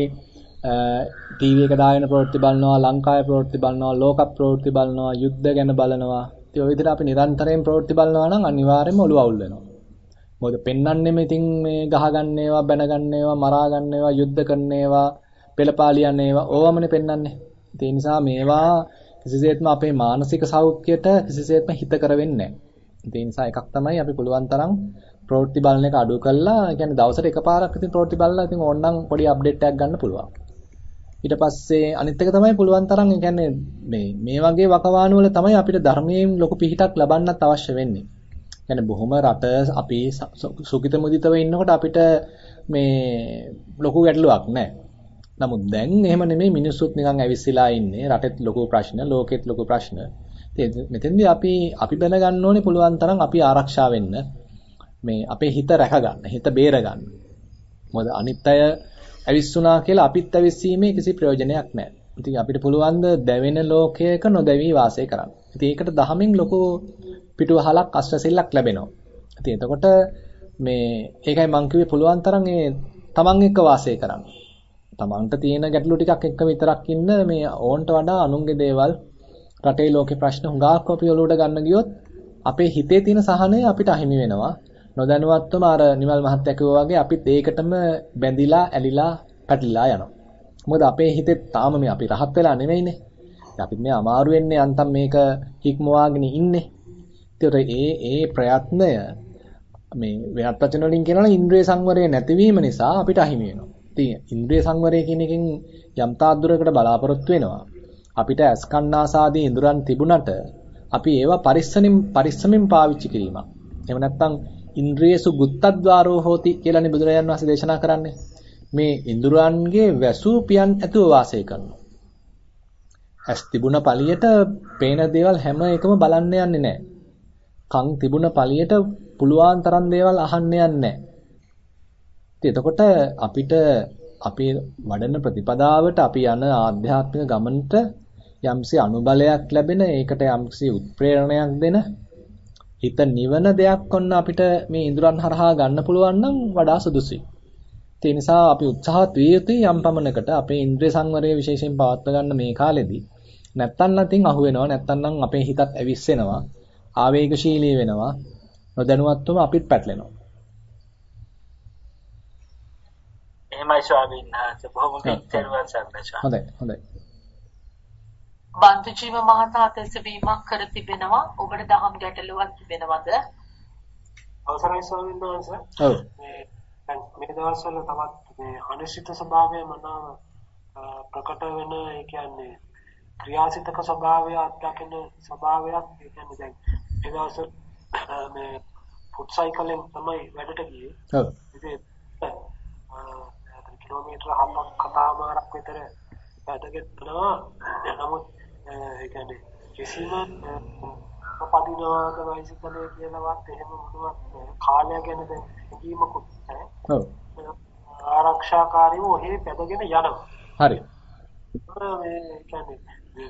ටීවී එක දාගෙන ප්‍රවෘත්ති බලනවා, ලංකාවේ ප්‍රවෘත්ති බලනවා, ලෝක ප්‍රවෘත්ති බලනවා, යුද්ධ ගැන බලනවා. ඉතින් ඔය විදිහට අපි නිරන්තරයෙන් ප්‍රවෘත්ති බලනවා නම් අනිවාර්යයෙන්ම ඔළුව අවුල් වෙනවා. මොකද පෙන්වන්නෙම ඉතින් මේ ගහ ගන්න ඒවා, බැන ගන්න ඒවා, මරා ගන්න ඒවා, යුද්ධ කරන ඒවා, පෙළපාලියන් ඒවා ඕවමනේ පෙන්වන්නේ. ඒ නිසා මේවා කිසිසේත්ම අපේ මානසික සෞඛ්‍යයට කිසිසේත්ම හිත කර වෙන්නේ නැහැ. ඒ නිසා එකක් තමයි අපි පුළුවන් තරම් ප්‍රවෘත්ති බලන එක අඩු කළා. ඒ කියන්නේ දවසට එකපාරක් ඉතින් ප්‍රවෘත්ති බලලා ඉතින් ඕනනම් පොඩි අප්ඩේට් එකක් ගන්න පුළුවන්. ඊට පස්සේ අනිත් එක තමයි පුළුවන් තරම් ඒ කියන්නේ මේ මේ වගේ වකවානු වල තමයි අපිට ධර්මයෙන් ලොකු පිහිටක් ලබන්නත් අවශ්‍ය වෙන්නේ. يعني බොහොම රට අපි සුඛිත මුදිතව ඉන්නකොට අපිට මේ ලොකු ගැටලුවක් නැහැ. නමුත් දැන් එහෙම නෙමෙයි මිනිස්සුත් නිකන් ඇවිස්සලා ඉන්නේ. රටෙත් ලොකු ප්‍රශ්න, ලෝකෙත් ලොකු ප්‍රශ්න. මෙතෙන්දී අපි අපි දැනගන්න ඕනේ පුළුවන් තරම් අපි ආරක්ෂා වෙන්න. මේ අපේ හිත රැකගන්න, හිත බේරගන්න. මොකද අනිත් අය ඇවිස්සුනා කියලා අපිත් ඇවිස්සීමේ කිසි ප්‍රයෝජනයක් නැහැ. ඉතින් අපිට පුළුවන් දැවෙන ලෝකයක නොදැවි වාසය කරන්න. ඉතින් ඒකට දහමින් ලොකු පිටුවහලක් අස්වැසිල්ලක් ලැබෙනවා. ඉතින් එතකොට මේ ඒකයි මං කිව්වේ පුළුවන් තරම් ඒ තමන් එක්ක වාසය කරන්න. තමන්ට තියෙන ගැටලු ටිකක් එක්ක විතරක් ඉන්න මේ ඕන්ට වඩා අනුන්ගේ දේවල් රටේ ලෝකේ ප්‍රශ්න හුඟක් අපි ඔලුවට ගන්න ගියොත් අපේ හිතේ තියෙන සහනය අපිට අහිමි වෙනවා. නොදැනුවත්වම අර නිමල් මහත්තයා කිව්වා වගේ අපිත් ඒකටම බැඳිලා ඇලිලා පැටලිලා යනවා. මොකද අපේ හිතේ තාම මේ අපි රහත් වෙලා නෙමෙයිනේ. අපිත් මේ අමාරු වෙන්නේ අන්තම් මේක හික්මවාගෙන ඉන්නේ. ඒතර ඒ ඒ ප්‍රයත්නය මේ වෙනත් වචන වලින් කියනවා ඉන්ද්‍රිය සංවරය නැතිවීම නිසා අපිට අහිමි වෙනවා. ඉතින් ඉන්ද්‍රිය සංවරය කියන එකෙන් යම් තාද්දුරකට බලාපොරොත්තු වෙනවා. අපිට අස්කන්නාසාදී ඉඳුරන් තිබුණට අපි ඒවා පරිස්සමින් පරිස්සමින් පාවිච්චි කිරීමක්. එහෙම නැත්නම් ඉන්ද්‍රියසු ගුත්තද්වාරෝ හෝති කියලානේ බුදුරජාන් වහන්සේ දේශනා කරන්නේ. මේ ඉඳුරන්ගේ වැසූ පියන් ඇතුව වාසය කරනවා. ඇස් තිබුණ පළියට පේන දේවල් හැම එකම බලන්න යන්නේ නැහැ. කන් තිබුණ පළියට පුළුවන් තරම් දේවල් අහන්න යන්නේ නැහැ. එතකොට අපිට අපි වඩන ප්‍රතිපදාවට අපි යන ආධ්‍යාත්මික ගමනට යම්සි අනුබලයක් ලැබෙන ඒකට යම්සි උත්ප්‍රේරණයක් දෙන හිත නිවන දෙයක් ඔන්න අපිට මේ ඉඳුරන් හරහා ගන්න පුළුවන් නම් වඩා සුදුසුයි. ඒ නිසා අපි උත්සාහත් විය යුතුයි යම් පමණකට අපේ ඉන්ද්‍රිය සංවරය විශේෂයෙන් පවත්වා ගන්න මේ කාලෙදී. නැත්තම් නම් තින් අහු වෙනවා නැත්තම් නම් අපේ හිතත් ඇවිස්සෙනවා. ආවේගශීලී වෙනවා. නොදැනුවත්වම අපිත් පැටලෙනවා. එහෙමයි ස්වාමීන් වහන්සේ බොහොම පිං තෙරුවන් සරණයි. හොඳයි හොඳයි. බන්තුජීව මහතා තෙසවීමක් කර තිබෙනවා. ඔබට දහම් ගැටලුවක් තිබෙනවද? අවසරයි ස්වාමීන් වහන්සේ. ඔව්. මේ මේ දවස්වල තවත් මේ අනිශ්චිත ස්වභාවය මනාව ප්‍රකට වෙන ඒ කියන්නේ ක්‍රියාසිතක ස්වභාවය අත්දකින ස්වභාවයක් ඒ කියන්නේ දැන් ඒ දවස්වල මේ ෆුට් සයිකලෙන් තමයි වැඩට ගියේ. ඔව්. ඉතින් කිලෝමීටර 7ක් කතාමාරක් විතර වැඩගෙනවා. නමුත් ඒ කියන්නේ කිසිම පදිනවාද බයිසිකලේ කියලාවත් එහෙම මොනවත් කාලය ගැන හැඟීමකුත් නැහැ. ඔව්. ආරක්ෂාකාරීව ඔහේ පැදගෙන යනවා. හරි. මේ කියන්නේ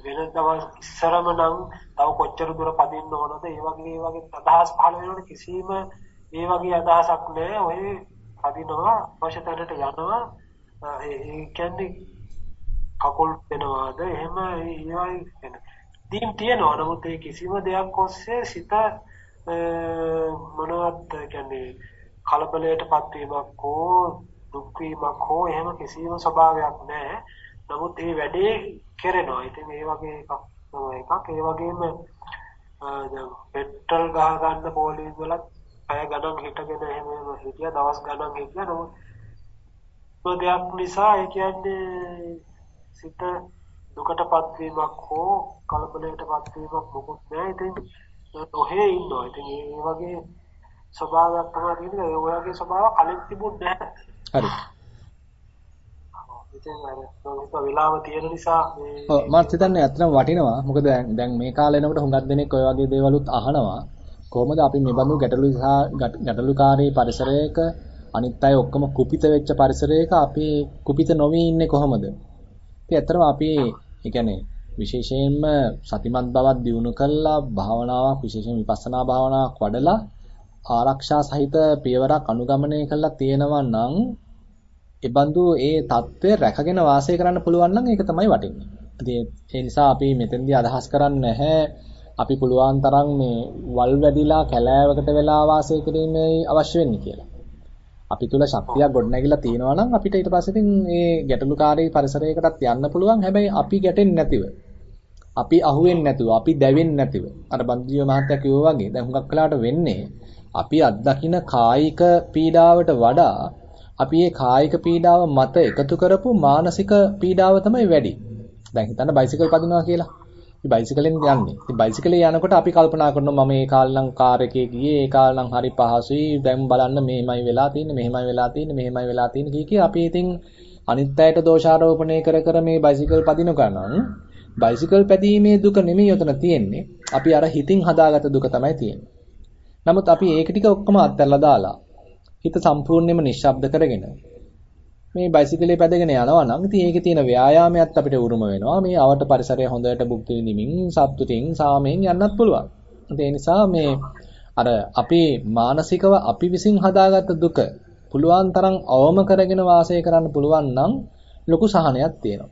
වෙන දවස් ඉස්සරම නම් තව කොච්චර දුර පදින්න ඕනද ඒ වගේ ඒ වගේ අදහස් පහළ වෙනකොට කිසිම ඒ වගේ අදහසක් නැහැ. ඔය පදිනවා අවශ්‍ය තැනට යනවා. ඒ කියන්නේ කකුල් වෙනවාද? එහෙම ඒවයි කියන්නේ දීම් තියෙනවා. නමුත් ඒ කිසිම දෙයක් ඔස්සේ සිත මොනවත් කියන්නේ කලබලයටපත් වීමක් හෝ දුක් වීමක් හෝ එහෙම කිසිම ස්වභාවයක් නැහැ. නමුත් ඒ වැඩේ කරනවා. ඉතින් ඒ වගේ එකක් තමයි එකක්. ඒ වගේම දැන් පෙට්‍රල් ගහ ගන්න පොලිස් වලත් අය ගණන් හිටගෙන එහෙම හිටියා දවස් ගණන් හිටියා. නමුත් දෙයක් නිසා ඒ කියන්නේ සිත දුකටපත් වීමක් හෝ කලබලයටපත් වීමක් මොකුත් නැහැ. ඉතින් ඔහේ ඉන්නවා. ඉතින් මේ වගේ ස්වභාවයක් තමයි තියෙන්නේ. ඒ වගේ ස්වභාව කලින් තිබුණේ නැහැ. හරි. ඉතින් අර ඒක වෙලාව තියෙන නිසා මේ ඔව් මට හිතන්නේ අත්‍තරම වටිනවා. මොකද දැන් මේ කාලේ එනකොට හුඟක් දෙනෙක් ඔය වගේ දේවලුත් අහනවා. කොහොමද අපි මේ බඳු ගැටලු සහ ගැටලුකාරී පරිසරයක අනිත් අය ඔක්කොම කුපිත වෙච්ච පරිසරයක අපි කුපිත නොවි ඉන්නේ කොහොමද? ඉතින් ඇත්තටම අපි ඒ කියන්නේ විශේෂයෙන්ම සතිමත් බවක් දියුණු කළා භාවනාවක් විශේෂයෙන් විපස්සනා භාවනාවක් වඩලා ආරක්ෂා සහිත පියවරක් අනුගමනය කළා තියෙනවා නම් ඒ බඳු ඒ தත්ත්වය රැකගෙන වාසය කරන්න පුළුවන් නම් ඒක තමයි වටින්නේ. ඉතින් ඒ නිසා අපි මෙතෙන්දී අදහස් කරන්නේ නැහැ අපි පුළුවන් තරම් මේ වල් වැඩිලා කැලෑවකට වෙලා වාසය කිරීමේ අවශ්‍ය වෙන්නේ කියලා. අපි තුල ශක්තියක් ගොඩනැගිලා තියෙනවා නම් අපිට ඊට පස්සේ ඉතින් මේ ගැටලුකාරී පරිසරයකටත් යන්න පුළුවන්. හැබැයි අපි ගැටෙන්නේ නැතිව. අපි අහුවෙන්නේ නැතුව, අපි දැවෙන්නේ නැතිව. අර බන්දිජීව මහත්තයා කිව්වා වගේ දැන් හුඟක් වෙලාට වෙන්නේ අපි අත්දකින කායික පීඩාවට වඩා අපි මේ කායික පීඩාව මත එකතු කරපු මානසික පීඩාව තමයි වැඩි. දැන් හිතන්න බයිසිකල් පදිනවා කියලා. ඉතින් බයිසිකලෙන් යන්නේ. ඉතින් බයිසිකලේ යනකොට අපි කල්පනා කරනවා මම මේ කාලේ නම් කාර් එකේ ගියේ, ඒ කාලේ නම් හරි පහසුයි. දැන් බලන්න මෙහෙමයි වෙලා තියෙන්නේ, මෙහෙමයි වෙලා තියෙන්නේ, මෙහෙමයි වෙලා තියෙන්නේ කී කී අපි ඉතින් අනිත් අයට දෝෂාරෝපණය කර කර මේ බයිසිකල් පදින ගමන් බයිසිකල් පැදීමේ දුක නෙමෙයි උතන තියෙන්නේ. අපි අර හිතින් හදාගත්ත දුක තමයි තියෙන්නේ. නමුත් අපි ඒක ටික ඔක්කොම අත්හැරලා දාලා හිත සම්පූර්ණයෙන්ම නිශ්ශබ්ද කරගෙන මේ බයිසිකලේ පැදගෙන යනවා නම් ඉතින් ඒකේ තියෙන ව්‍යායාමයත් අපිට උරුම වෙනවා. මේ අවට පරිසරය හොඳට භුක්ති විඳින්මින් සතුටින් සාමයෙන් යන්නත් පුළුවන්. ඒ නිසා මේ අර අපි මානසිකව අපි විසින් හදාගත්ත දුක පුළුවන් තරම් අවම කරගෙන වාසය කරන්න පුළුවන් නම් ලොකු සහනයක් තියෙනවා.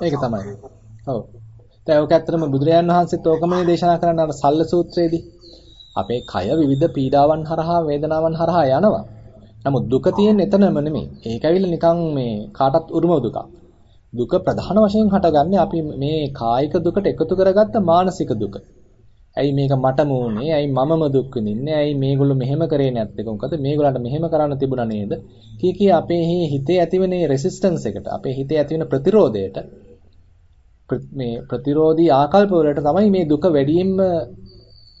ඒක තමයි. ඔව්. දැන් ඔක ඇත්තටම බුදුරජාන් වහන්සේත් ඕකමනේ දේශනා කරන්න අර සල්ල සූත්‍රයේදී. අපේ කය විවිධ පීඩාවන් හරහා වේදනාවන් හරහා යනවා. නමුත් දුක තියෙන එතනම නෙමෙයි. ඒක ඇවිල්ලා නිකන් මේ කාටත් උරුම දුකක්. දුක ප්‍රධාන වශයෙන් හටගන්නේ අපි මේ කායික දුකට එකතු කරගත්ත මානසික දුක. ඇයි මේක මට මූනේ? ඇයි මමම දුක් විඳින්නේ? ඇයි මේගොල්ලෝ මෙහෙම කරේ නැත්තේ? මොකද මේගොල්ලන්ට මෙහෙම කරන්න තිබුණා නේද? කී කී අපේ හිතේ ඇතිවෙන රෙසිස්ටන්ස් එකට, අපේ හිතේ ඇතිවෙන ප්‍රතිරෝධයට මේ ප්‍රතිරෝධී ආකල්ප වලට තමයි මේ දුක වැඩියෙන්ම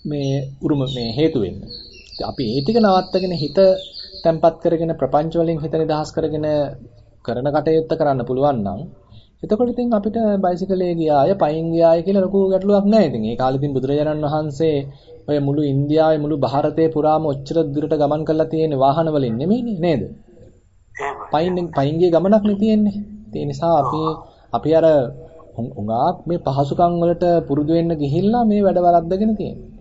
මේ උරුම මේ හේතු වෙන්නේ. අපි ඒ ටික නවත්තගෙන හිත තැම්පත් කරගෙන ප්‍රපංච වලින් හිත නිදහස් කරගෙන කරන කටයුත්ත කරන්න පුළුවන් නම් එතකොට ඉතින් අපිට බයිසිකලේ ගියාය පයින් ගියාය කියලා ලොකු ගැටලුවක් නැහැ ඉතින්. ඒ කාලේ ඉතින් බුදුරජාණන් වහන්සේ ඔය මුළු ඉන්දියාවේ මුළු ಭಾರತේ පුරාම ඔච්චර දුරට ගමන් කරලා තියෙන වාහන වලින් නෙමෙයිනේ නේද? පයින් පයින් ගිය ගමනක් නේ තියෙන්නේ. ඒ නිසා අපි අපි අර උඟාක් මේ පහසුකම් වලට පුරුදු වෙන්න ගිහිල්ලා මේ වැඩ වරද්දගෙන තියෙනවා.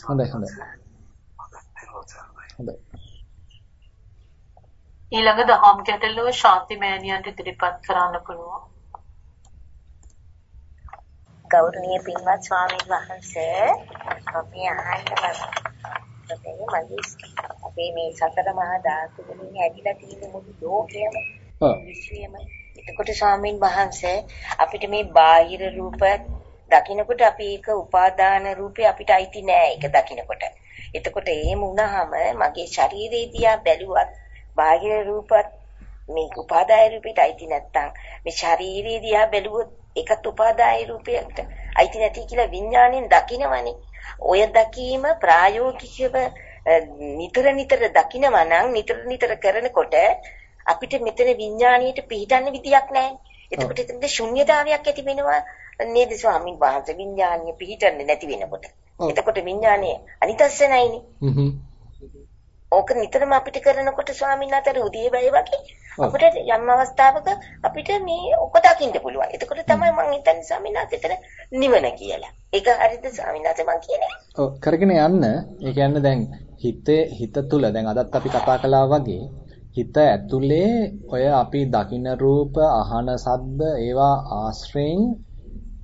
හොඳයි හොඳයි. හොඳයි. ඊළඟ දහම් ගැටලුව ශාන්ති මෑණියන්ට ඉදිරිපත් කරන්න පුළුවන්. ගෞරවනීය පින්වත් ස්වාමීන් වහන්සේ අපි අහන්න මගේ අපේ මේ සතර මහා ධාතු වලින් ඇදිලා තියෙන මුළු ලෝකයම විශ්වයම එතකොට ස්වාමීන් වහන්සේ අපිට මේ බාහිර රූප දකින්නකොට අපි ඒක උපාදාන රූපේ අපිට අයිති නෑ ඒක දකින්නකොට. එතකොට එහෙම වුණාම මගේ ශරීරය දිහා බැලුවත් බාහිර රූපත් මේ උපාදාය රූපෙට අයිති නැත්තම් මේ ශරීරය දිහා බැලුවොත් ඒකත් උපාදාය රූපයට අයිති නැති කියලා විඥාණයෙන් දකිනවනේ. ඔය දැකීම ප්‍රායෝගිකව නිතර නිතර දකිනවා නම් නිතර නිතර කරනකොට අපිට මෙතන විඥාණයට පිහිටන්න විදියක් නැහැ. එතකොට එතනද ශුන්‍යතාවයක් ඇති වෙනවා නේද ස්වාමින් වහන්සේ විඥාණය පිහිටන්නේ නැති වෙනකොට. එතකොට විඥාණය අනිතස්සනයිනේ. හ්ම් ඕක නිතරම අපිට කරනකොට ස්වාමීන් වහන්සේ උදේ බය වගේ අපිට යම් අවස්ථාවක අපිට මේ ඔක දකින්න පුළුවන්. එතකොට තමයි මම හිතන්නේ ස්වාමීන් වහන්සේ නිවන කියලා. ඒක හරිද ස්වාමීන් වහන්සේ මම කියන්නේ? ඔව් කරගෙන යන්න. ඒ කියන්නේ දැන් හිතේ හිත තුල දැන් අදත් අපි කතා කළා වගේ හිත ඇතුලේ ඔය අපි දකින්න රූප, අහන ශබ්ද ඒවා ආශ්‍රයෙන්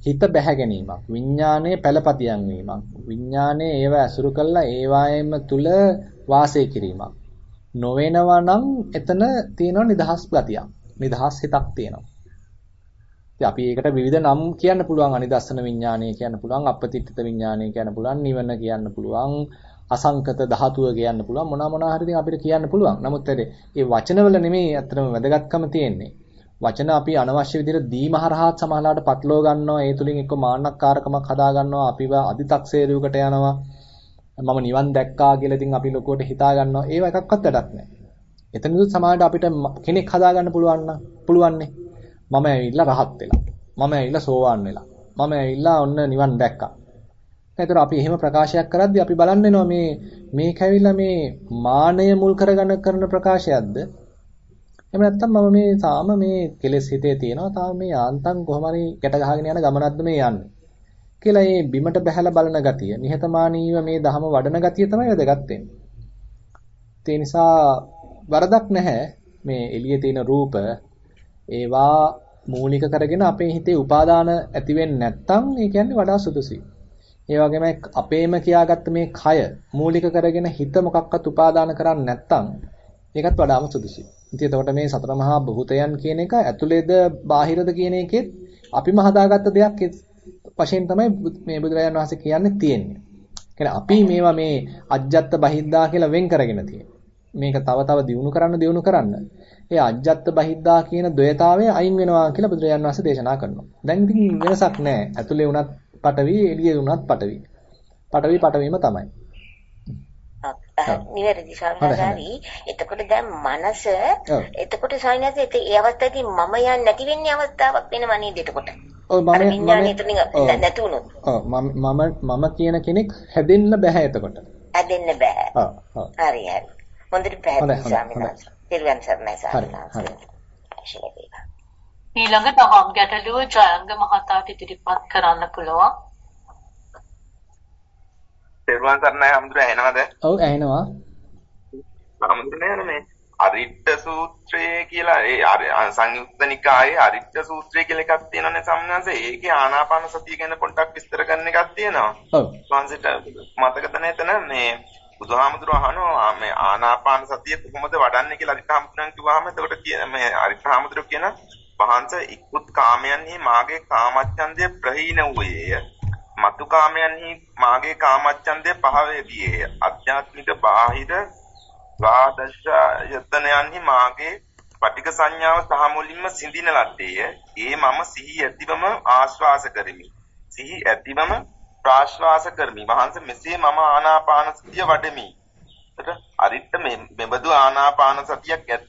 හිත බැහැ ගැනීමක්. විඥානයේ පළපතියන් වීමක්. විඥානයේ ඒව ඇසුරු කළා ඒවායම තුල වාසය කිරීමක්. නොවෙනවා නම් එතන තියෙන නිදහස් ගතියක්. නිදහස් හිතක් තියෙනවා. ඉතින් අපි ඒකට විවිධ නම් කියන්න පුළුවන් අනිදස්සන විඥානය කියන්න පුළුවන් අපපතිත්ත විඥානය කියන්න පුළුවන් නිවන කියන්න පුළුවන් අසංකත ධාතුව කියන්න පුළුවන් මොනවා මොනවා හරි ඉතින් අපිට කියන්න පුළුවන්. නමුත් ඒ වචනවල නෙමෙයි අත්‍තරම වැදගත්කම තියෙන්නේ. වචන අපි අනවශ්‍ය විදිහට දීම හරහාත් සමහරලාට පටලවා ගන්නවා. ඒ තුලින් එක්ක මාන්නක්කාරකමක් හදා ගන්නවා. අපිව අදි탁සේරුවකට යනවා. මම නිවන් දැක්කා කියලා ඉතින් අපි ලොකුවට හිතා ගන්නවා. ඒව එකක්වත් වැඩක් නැහැ. එතනදුත් සමාජයට අපිට කෙනෙක් හදා ගන්න පුළුවන් නම් පුළුවන්නේ. මම ඇවිල්ලා රහත් වෙලා. මම ඇවිල්ලා සෝවාන් වෙලා. මම ඇවිල්ලා ඔන්න නිවන් දැක්කා. ඒතර අපි එහෙම ප්‍රකාශයක් කරද්දී අපි බලන්න වෙනවා මේ මේක ඇවිල්ලා මේ මානය මුල් කරගෙන කරන ප්‍රකාශයක්ද? එහෙම නැත්නම් මම මේ තාම මේ කෙලෙස් හිතේ තියෙනවා. තාම මේ යාන්තම් කොහොම හරි ගැට ගහගෙන යන ගමනක්ද මේ යන්නේ. කියලා මේ බිමට බහැලා බලන ගතිය, නිහතමානීව මේ ධහම වඩන ගතිය තමයි වැදගත් වෙන්නේ. ඒ නිසා වරදක් නැහැ මේ එළියේ තියෙන රූප ඒවා මූලික කරගෙන අපේ හිතේ උපාදාන ඇති වෙන්නේ නැත්නම් ඒ කියන්නේ වඩා සුදුසුයි. ඒ වගේම අපේම කියාගත්ත මේ කය මූලික කරගෙන හිත මොකක්වත් උපාදාන කරන්නේ නැත්නම් ඒකත් වඩාම සුදුසුයි. ඉතින් එතකොට මේ සතර මහා භූතයන් කියන එක ඇතුළේද බාහිරද කියන එකෙත් අපිම හදාගත්ත දෙයක් වශයෙන් තමයි මේ බුදුරජාණන් වහන්සේ කියන්නේ තියෙන්නේ. කියන්නේ අපි මේවා මේ අජ්ජත් බහිද්දා කියලා වෙන් කරගෙන තියෙන්නේ. මේක තව තව දියුණු කරන්න දියුණු කරන්න. ඒ අජ්ජත් බහිද්දා කියන ද්වයතාවය අයින් වෙනවා කියලා බුදුරජාණන් වහන්සේ දේශනා කරනවා. දැන් ඉතින් වෙනසක් නැහැ. ඇතුලේ උනත් පටවි එළියේ උනත් පටවි. පටවි පටවීම තමයි. නිවැරදි සාමාන්‍යයි. එතකොට දැන් මනස එතකොට සාමාන්‍යයෙන් ඒ අවස්ථාවේදී මම යන්නේ නැති වෙන්නේ අවස්ථාවක් වෙනව නේද එතකොට? ඔව් මම මම මම මම කියන කෙනෙක් හැදෙන්න බෑ එතකොට. හැදෙන්න බෑ. ඔව් ඔව්. හරි හරි. හොඳට පැහැදිලි ස්වාමීන් වහන්සේ. පිළිගන්න සර්ණයි ස්වාමීන් වහන්සේ. ඊළඟ දහම් ගැටලුව ජයංග මහතාට ඉදිරිපත් කරන්න පුළුවන්. තෙරුවන් සරණයි හම්දුර ඇහෙනවද? ඔව් ඇහෙනවා. හම්දුරනේ මේ අරිට්ඨ සූත්‍රය කියලා ඒ සංයුක්ත නිකායේ අරිට්ඨ සූත්‍රය කියලා එකක් තියෙනවනේ සම්මානස ඒකේ ආනාපාන සතිය ගැන පොඩ්ඩක් විස්තර කරන්න එකක් තියෙනවා. ඔව්. වංශයට මතකද නැතන මේ බුදුහාමුදුරුවෝ අහනවා මේ ආනාපාන සතිය කොහොමද වඩන්නේ කියලා අරිට්ඨාමුදුරන් කිව්වහම එතකොට කියන මේ අරිට්ඨාමුදුරුවෝ කියන වහන්ස ඉක්ුත් කාමයන්හි මාගේ කාමච්ඡන්දය ප්‍රහීන වූයේය. මතු කාමයන්හි මාගේ කාමච්ඡන්දය පහ වේදියේය. අධ්‍යාත්මික බාහිර ද්වාදශ යතනයන්හි මාගේ පටික සංඥාව සහ මුලින්ම සිඳින ලද්දේය. ඒ මම සිහි ඇතිවම ආශ්වාස කරමි. සිහි ඇතිවම ප්‍රාශ්වාස කරමි. වහන්සේ මෙසේ මම ආනාපාන සතිය වඩමි. අරිට මෙබඳු ආනාපාන සතියක් ඇත.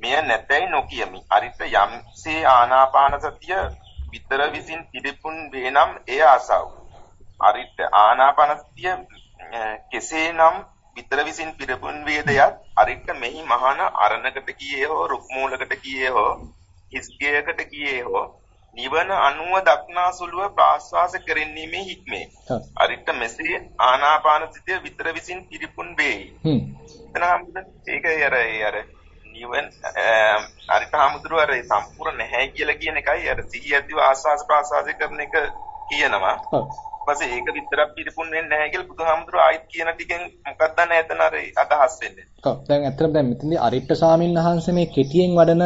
මෙය නැතයි නොකියමි. අරිට යම්සේ ආනාපාන සතිය විතර විසින් පිළිපුන් වේනම් එය අසව්. අරිට ආනාපාන සතිය කෙසේනම් විතර විසින් පිළිපුන් වේදයත් අරිට මෙහි මහාන අරණකට කීයේ හෝ රුක් මූලකට කීයේ හෝ හිස්ගයකට කීයේ හෝ නිවන අනුව දක්නා සුළුව ප්‍රාශ්වාස කෙරෙන්නීමේ හික්මේ. අරිට මෙසේ ආනාපාන සතිය විතර විසින් පිළිපුන් වේයි. හ්ම්. එතනහම ඒක අර අර නිවන අරිට හමුදුර අර සම්පූර්ණ නැහැ කියලා කියන එකයි අර සිහිය ඇතිව ආස්වාස ප්‍රාශ්වාස කරන එක කියනවා. ඊපස්සේ ඒක විතරක් පිළිපුන් වෙන්නේ නැහැ කියලා බුදුහාමුදුරුවෝ ආයිත් කියන ටිකෙන් මොකක්ද නැතන අර අදහස් වෙන්නේ. ඔව් දැන් ඇත්තටම දැන් මෙතනදී අරිට්ඨ ස්වාමීන් වහන්සේ මේ කෙටියෙන් වඩන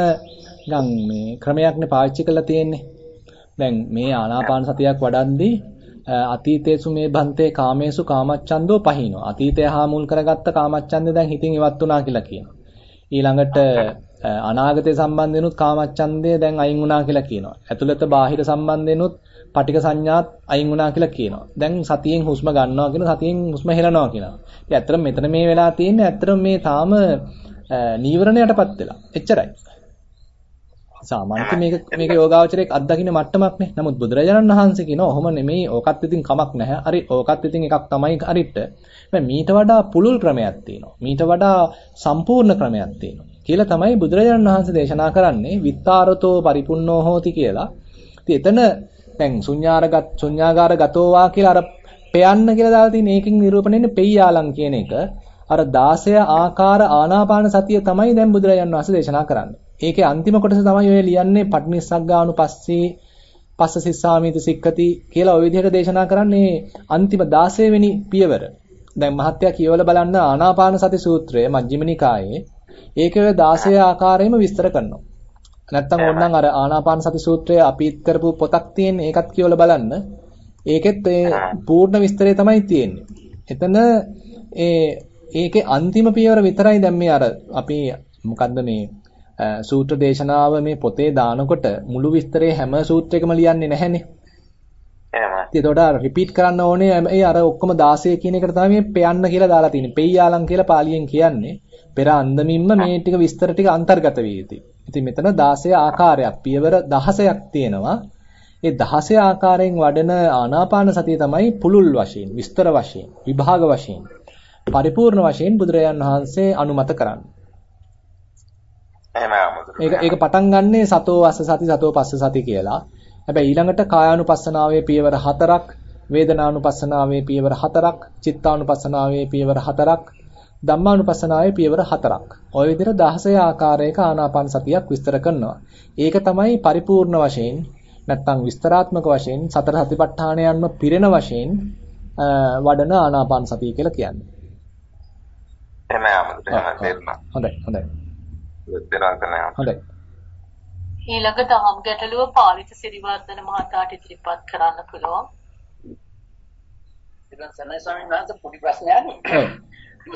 නිකන් මේ ක්‍රමයක්නේ පාවිච්චි කරලා තියෙන්නේ. දැන් මේ ආනාපාන සතියක් වඩන්දී අතීතේසු මේ බන්තේ කාමේසු කාමච්ඡන්தோ පහිනෝ. අතීතය හා මුල් කරගත්ත කාමච්ඡන්දේ දැන් හිතින් ඉවත් වුණා කියලා කියනවා. ඊළඟට අනාගතය සම්බන්ධෙනුත් කාමච්ඡන්දය දැන් අයින් වුණා කියලා කියනවා. ඇතුළත බාහිර සම්බන්ධෙනුත් පටික සංඥාත් අයින් වුණා කියලා කියනවා. දැන් සතියෙන් හුස්ම ගන්නවා කියන සතියෙන් හුස්ම හෙලනවා කියනවා. ඉතින් ඇත්තටම මෙතන මේ වෙලා තියෙන්නේ ඇත්තටම මේ තාම නීවරණයටපත් වෙලා. එච්චරයි. සාමාන්‍යයෙන් මේක මේක යෝගාවචරයක් අත්දකින්න මට්ටමක් නේ. නමුත් බුදුරජාණන් වහන්සේ කියනවා ඔහොම නෙමෙයි. ඕකත් ඉතින් කමක් නැහැ. හරි ඕකත් ඉතින් එකක් තමයි හරිට. මීට වඩා පුළුල් ක්‍රමයක් තියෙනවා. මීට වඩා සම්පූර්ණ ක්‍රමයක් තියෙනවා. කියලා තමයි බුදුරජාණන් වහන්සේ දේශනා කරන්නේ විත්තාරතෝ පරිපුන්නෝ හෝති කියලා. ඉතින් එතන දැන් ශුඤ්ඤාරගත ශුඤ්ඤාගාරගතෝවා කියලා අර පෙයන්න කියලා දාලා තියෙන ඒකෙන් නිරූපණය වෙන්නේ පෙయ్యාලම් කියන එක. අර 16 ආකාර ආනාපාන සතිය තමයි දැන් බුදුරජාණන් වහන්සේ දේශනා කරන්නේ. ඒකේ අන්තිම කොටස තමයි ඔය ලියන්නේ පටිනිස්සග්ගානුපස්සී පස්ස සිස්සාමීති සික්කති කියලා ওই විදිහට දේශනා කරන්නේ අන්තිම 16 වෙනි පියවර. දැන් මහත්ය කියවලා බලන්න ආනාපාන සති සූත්‍රය මජ්ක්‍ධිම නිකායේ ඒකේ 16 ආකාරයෙන්ම විස්තර කරනවා. නැත්තම් ඕනනම් අර ආනාපාන සති සූත්‍රය අපි කරපු පොතක් තියෙන ඒකත් කියවලා බලන්න. ඒකෙත් ඒ පූර්ණ විස්තරය තමයි තියෙන්නේ. එතන ඒ ඒකේ අන්තිම පියවර විතරයි දැන් මේ අර අපි මොකද්ද මේ සූත්‍ර දේශනාව මේ පොතේ දානකොට මුළු විස්තරේ හැම සූත්‍රයකම ලියන්නේ නැහැනේ. එහෙමයි. ඒකට අර රිපීට් කරන්න ඕනේ ඒ අර ඔක්කොම 16 කියන එකට තමයි මේ පෙයන්න කියලා දාලා තියෙන්නේ. පෙయ్యාලම් කියලා පාලියෙන් කියන්නේ. පෙර අන්දමින්ම මේ ටික විස්තර ටික අන්තර්ගත විය යුතුයි. ඉතින් මෙතන 16 ආකාරයක් පියවර 16ක් තියෙනවා. ඒ 16 ආකාරයෙන් වඩන ආනාපාන සතිය තමයි පුළුල් වශයෙන්, විස්තර වශයෙන්, විභාග වශයෙන්, පරිපූර්ණ වශයෙන් බුදුරජාන් වහන්සේ අනුමත කරන්නේ. ඒක ඒක පටන් ගන්නෙ සතෝ අස්ස සති සතෝ පස්ස සති කියලා. හැබැයි ඊළඟට කායානුපස්සනාවේ පියවර 4ක්, වේදනානුපස්සනාවේ පියවර 4ක්, චිත්තානුපස්සනාවේ පියවර 4ක්, ධම්මානුපස්සනාවේ පියවර 4ක්. ওই විදිහට 16 ආකාරයක ආනාපාන සතියක් විස්තර කරනවා. ඒක තමයි පරිපූර්ණ වශයෙන් නැත්නම් විස්තරාත්මක වශයෙන් සතර සතිපට්ඨානයන්ම පිරෙන වශයෙන් වඩන ආනාපාන සතිය කියලා කියන්නේ. එහෙමයි තේරුණා. හොඳයි හොඳයි. හොඳයි. ඊළඟ දහම් ගැටලුව පාලිත සිරිවර්ධන මහතාට ඉදිරිපත් කරන්න පුළුවන්. ඉතින් සනයි ස්වාමීන් වහන්සේ පොඩි ප්‍රශ්නයක්. ඔව්.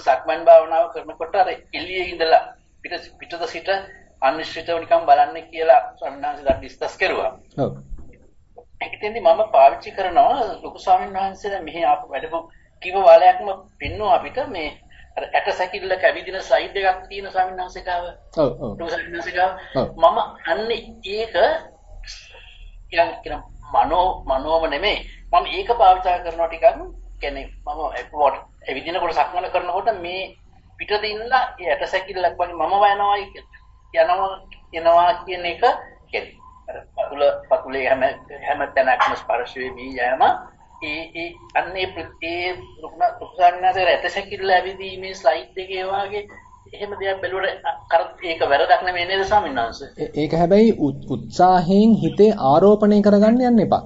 සක්මන් භාවනාව කරනකොට අර එළියේ ඉඳලා පිට පිටත සිට අනිශ්චිතව නිකන් බලන්න කියලා ස්වාමීන් වහන්සේලා ඩිස්කස් කරුවා. ඔව්. ඒකෙන්දී මම පාවිච්චි කරනවා ලොකු ස්වාමීන් වහන්සේලා මෙහි ආපු වැඩම කිව වාලයක්ම පෙන්වුවා අපිට මේ අර ඇට සැකිල්ල කැවිදින ස්ලයිඩ් එකක් තියෙන ස්වාමීන් වහන්සේ ගාව. ඔව් ඔව්. ස්වාමීන් වහන්සේ ගාව. මම අන්නේ ඒක කියන කියන මනෝ මනෝම නෙමෙයි මම ඒක පාවිච්චි කරනවා ටිකක් කියන්නේ මම ඇවිදිනකොට සක්මන කරනකොට මේ පිටත ඉන්නලා ඒ ඇට සැකිල්ලක් වගේ මම වයනවා යනවා යනවා කියන එක කියන්නේ අර පතුල පතුලේ හැම හැම තැනක්ම ස්පර්ශ වෙමි යෑම ඒ ඒ අන්නේ ප්‍රති රුක්න රුක්සන්නසේ රැතසකිල්ල ඇවිදීමේ ස්ලයිඩ් එකේ වාගේ එහෙම දෙයක් බැලුවට කර ඒක වැරදක් නෙමෙයි නේද ස්වාමීන් වහන්සේ ඒක හැබැයි උත්සාහයෙන් හිතේ ආරෝපණය කරගන්න යන්න එපා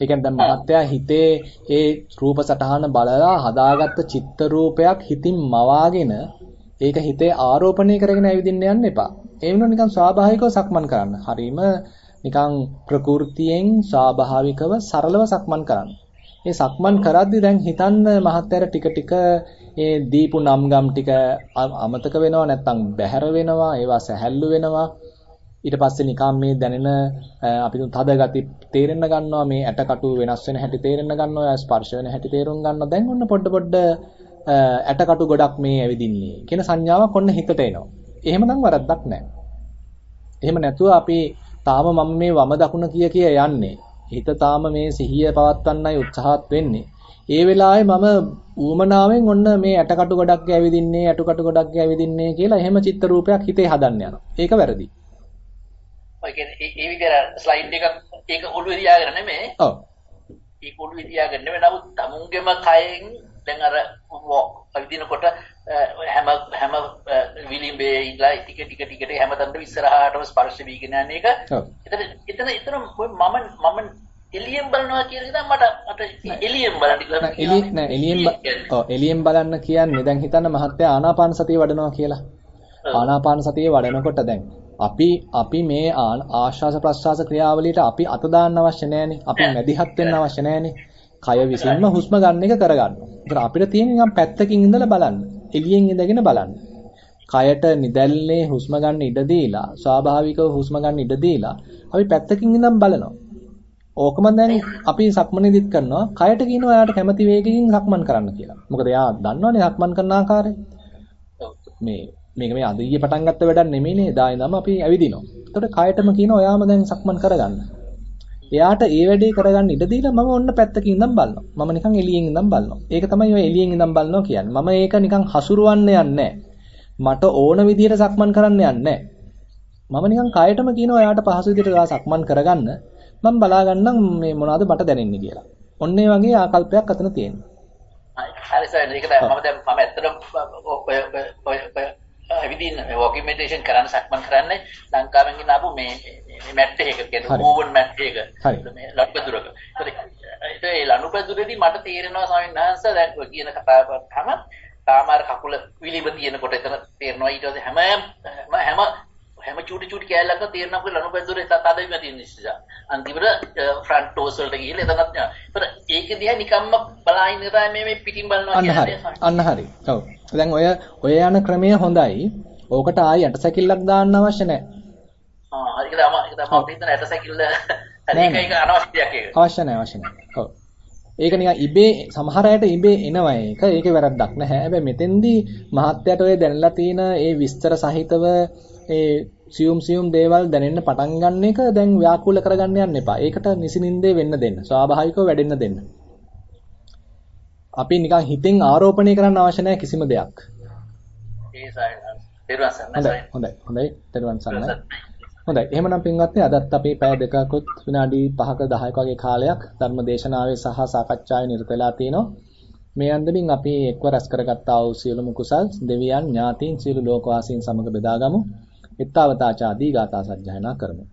ඒ කියන්නේ දැන් මහත්තයා හිතේ ඒ රූප සටහන බලලා හදාගත්ත චිත්ත රූපයක් හිතින් මවාගෙන ඒක හිතේ ආරෝපණය කරගෙන ඇවිදින්න යන්න එපා. ඒ වෙනුවට නිකන් ස්වාභාවිකව සක්මන් කරන්න. හරීම නිකන් ප්‍රകൃතියෙන් ස්වාභාවිකව සරලව සක්මන් කරන්න. මේ සක්මන් කරද්දි දැන් හිතන්න මහත්තයාර ටික ටික ඒ දීපු නම් ගම් ටික අමතක වෙනවා නැත්නම් බැහැර වෙනවා ඒවා සැහැල්ලු වෙනවා ඊට පස්සේ නිකම් මේ දැනෙන අපි තද ගති තේරෙන්න ගන්නවා මේ ඇටකටු වෙනස් වෙන හැටි තේරෙන්න ගන්නවා ස්පර්ශ වෙන හැටි තේරුම් ගන්නවා දැන් ඔන්න පොඩ පොඩ ඇටකටු ගොඩක් මේ ඇවිදින්නේ කියන සංඥාවක් ඔන්න හිතට එනවා. එහෙම නම් වරද්දක් නැහැ. එහෙම නැතුව අපි තාම මම මේ වම දකුණ කිය කිය යන්නේ. හිත තාම මේ සිහිය පවත්වන්නයි උත්සාහත් වෙන්නේ. ඒ වෙලාවේ මම ඌමනාවෙන් ඔන්න මේ ඇටකටු ගොඩක් ඇවිදින්නේ ඇටකටු ගොඩක් ඇවිදින්නේ කියලා එහෙම චිත්ත රූපයක් හිතේ හදන්න යනවා. ඒක වැරදි. ඔය කියන්නේ ඒ විදිහට ස්ලයිඩ් එක ඒක ඔළුවේ තියාගෙන නෙමෙයි. ඔව්. ඒක ඔළුවේ තියාගෙන නෙමෙයි නමුත් තමුන්ගේම කයෙන් දැන් අර අවිදිනකොට හැම හැම විලිම්බේ ඉඳලා ටික ටික ටිකට හැමතැනම ඉස්සරහටම ස්පර්ශ වීගෙන යන එක. එතන එතන එතන මම මම එලියෙන් බලනවා කියන එක මට මට එලියෙන් බලන්න. එලිය නෑ එලියෙන් ඔව් එලියෙන් බලන්න කියන්නේ දැන් හිතන්න මහත්තයා ආනාපාන සතිය වඩනවා කියලා. ආනාපාන සතිය වඩනකොට දැන් අපි අපි මේ ආශ්වාස ප්‍රශ්වාස ක්‍රියාවලියට අපි අත දාන්න අවශ්‍ය නැහැනේ. අපි මැදිහත් වෙන්න අවශ්‍ය නැහැනේ. කය විසින්ම හුස්ම ගන්න එක කරගන්නවා. ඒතර අපිට තියෙන නිකන් පැත්තකින් ඉඳලා බලන්න. එළියෙන් ඉඳගෙන බලන්න. කයට නිදැල්ලේ හුස්ම ගන්න ඉඩ දීලා ස්වාභාවිකව හුස්ම ගන්න ඉඩ දීලා අපි පැත්තකින් ඉඳන් බලනවා. ඕකම දැන් අපි සක්මනේදිත් කරනවා. කයට කියනවා එයාට කැමති වේගකින් සක්මන් කරන්න කියලා. මොකද එයා දන්නවනේ සක්මන් කරන ආකාරය. මේ මේක මේ අද ඊයේ පටන් ගත්ත වැඩක් නෙමෙයිනේ. එදා ඉඳන්ම අපි ඇවිදිනවා. එතකොට කයටම කියනවා ඔයාම දැන් සක්මන් කරගන්න. එයාට ඒ වැඩේ කරගන්න ඉඩ දීලා මම ඔන්න පැත්තකින් ඉඳන් බලනවා. මම නිකන් එළියෙන් ඉඳන් බලනවා. ඒක තමයි ඔය එළියෙන් ඉඳන් බලනවා කියන්නේ. මම ඒක නිකන් හසුරවන්න යන්නේ මට ඕන විදිහට සක්මන් කරන්න යන්නේ මම නිකන් කයටම කියනවා එයාට පහසු විදිහට සක්මන් කරගන්න. මම බලා ගන්නම් මේ මොනවද මට දැනෙන්නේ කියලා. ඔන්න ඒ වගේ ආකල්පයක් අතන තියෙනවා. හරි සර් ඒක තමයි මම දැන් මම ඇත්තටම ඔය ඔය ඔය ඇවිදින් වොකින් මෙඩිටේෂන් කරන්න සක්මන් කරන්නේ ලංකාවෙන් ගෙන ආපු මේ මේ මැට් එක කියන්නේ ඕවන් මැට් එක මේ ලනුපැදුරක. ඒත් ඒ ලනුපැදුරේදී මට තේරෙනවා ස්වාමීන් වහන්සේ දැන් ඔය කියන කතාව කරාම තාමාර කකුල විලිබ තියෙනකොට එතන තේරෙනවා ඊට පස්සේ හැම හැම හැම චූටි චූටි කෑල්ලක්ම තේරෙනවා අපේ ලනුපැදුරේ තද වීම තියෙන නිසා. අන්තිමට ෆ්‍රන්ට් ටෝස් වලට ගිහිල්ලා එතනත් යනවා. ඒතර ඒක දිහා නිකම්ම බලා ඉන්න තමයි මේ මේ පිටින් බලනවා කියන්නේ. අන්න හරි. ඔව්. දැන් ඔය ඔය යන ක්‍රමය හොඳයි. ඕකට ආයි යටසැකිල්ලක් දාන්න අවශ්‍ය නැහැ. ආ ඒක තමයි ඒක තමයි අපිට හිතන යටසැකිල්ල හරි ඒක අනවශ්‍ය දෙයක් ඒක. අවශ්‍ය නැහැ අවශ්‍ය නැහැ. ඔව්. ඒක නිකන් ඉබේ සමහර අයට ඉබේ එනවා ඒක. ඒකේ වැරද්දක් නැහැ. හැබැයි මෙතෙන්දී මහත්යට ඔය දැනලා තියෙන ඒ විස්තර සහිතව ඒ සියුම් සියුම් දේවල් දැනෙන්න පටන් ගන්න එක දැන් ව්‍යාකූල කරගන්න යන්න එපා. ඒකට නිසිනින්දේ වෙන්න දෙන්න. ස්වාභාවිකව වැඩෙන්න දෙන්න. අපි නිකන් හිතෙන් ආරෝපණය කරන්න අවශ්‍ය නැහැ කිසිම දෙයක්. ඒ. පෙරවන් සන්නයි. හොඳයි. හොඳයි. පෙරවන් සන්නයි. හොඳයි. එහෙමනම් පින්වත්නි අදත් අපි පැය දෙකකුත් විනාඩි 5ක 10ක වගේ කාලයක් ධර්ම දේශනාවේ සහ සාකච්ඡාවේ නිරත වෙලා තිනවා. මේ අන්දමින් අපි එක්ව රැස් කරගත්තා වූ සියලුම කුසල් දෙවියන් ඥාතීන් සියලු ලෝකවාසීන් සමග බෙදාගමු. ඊත්තාවතාචාදී ගාථා සජ්ජායනා කරමු.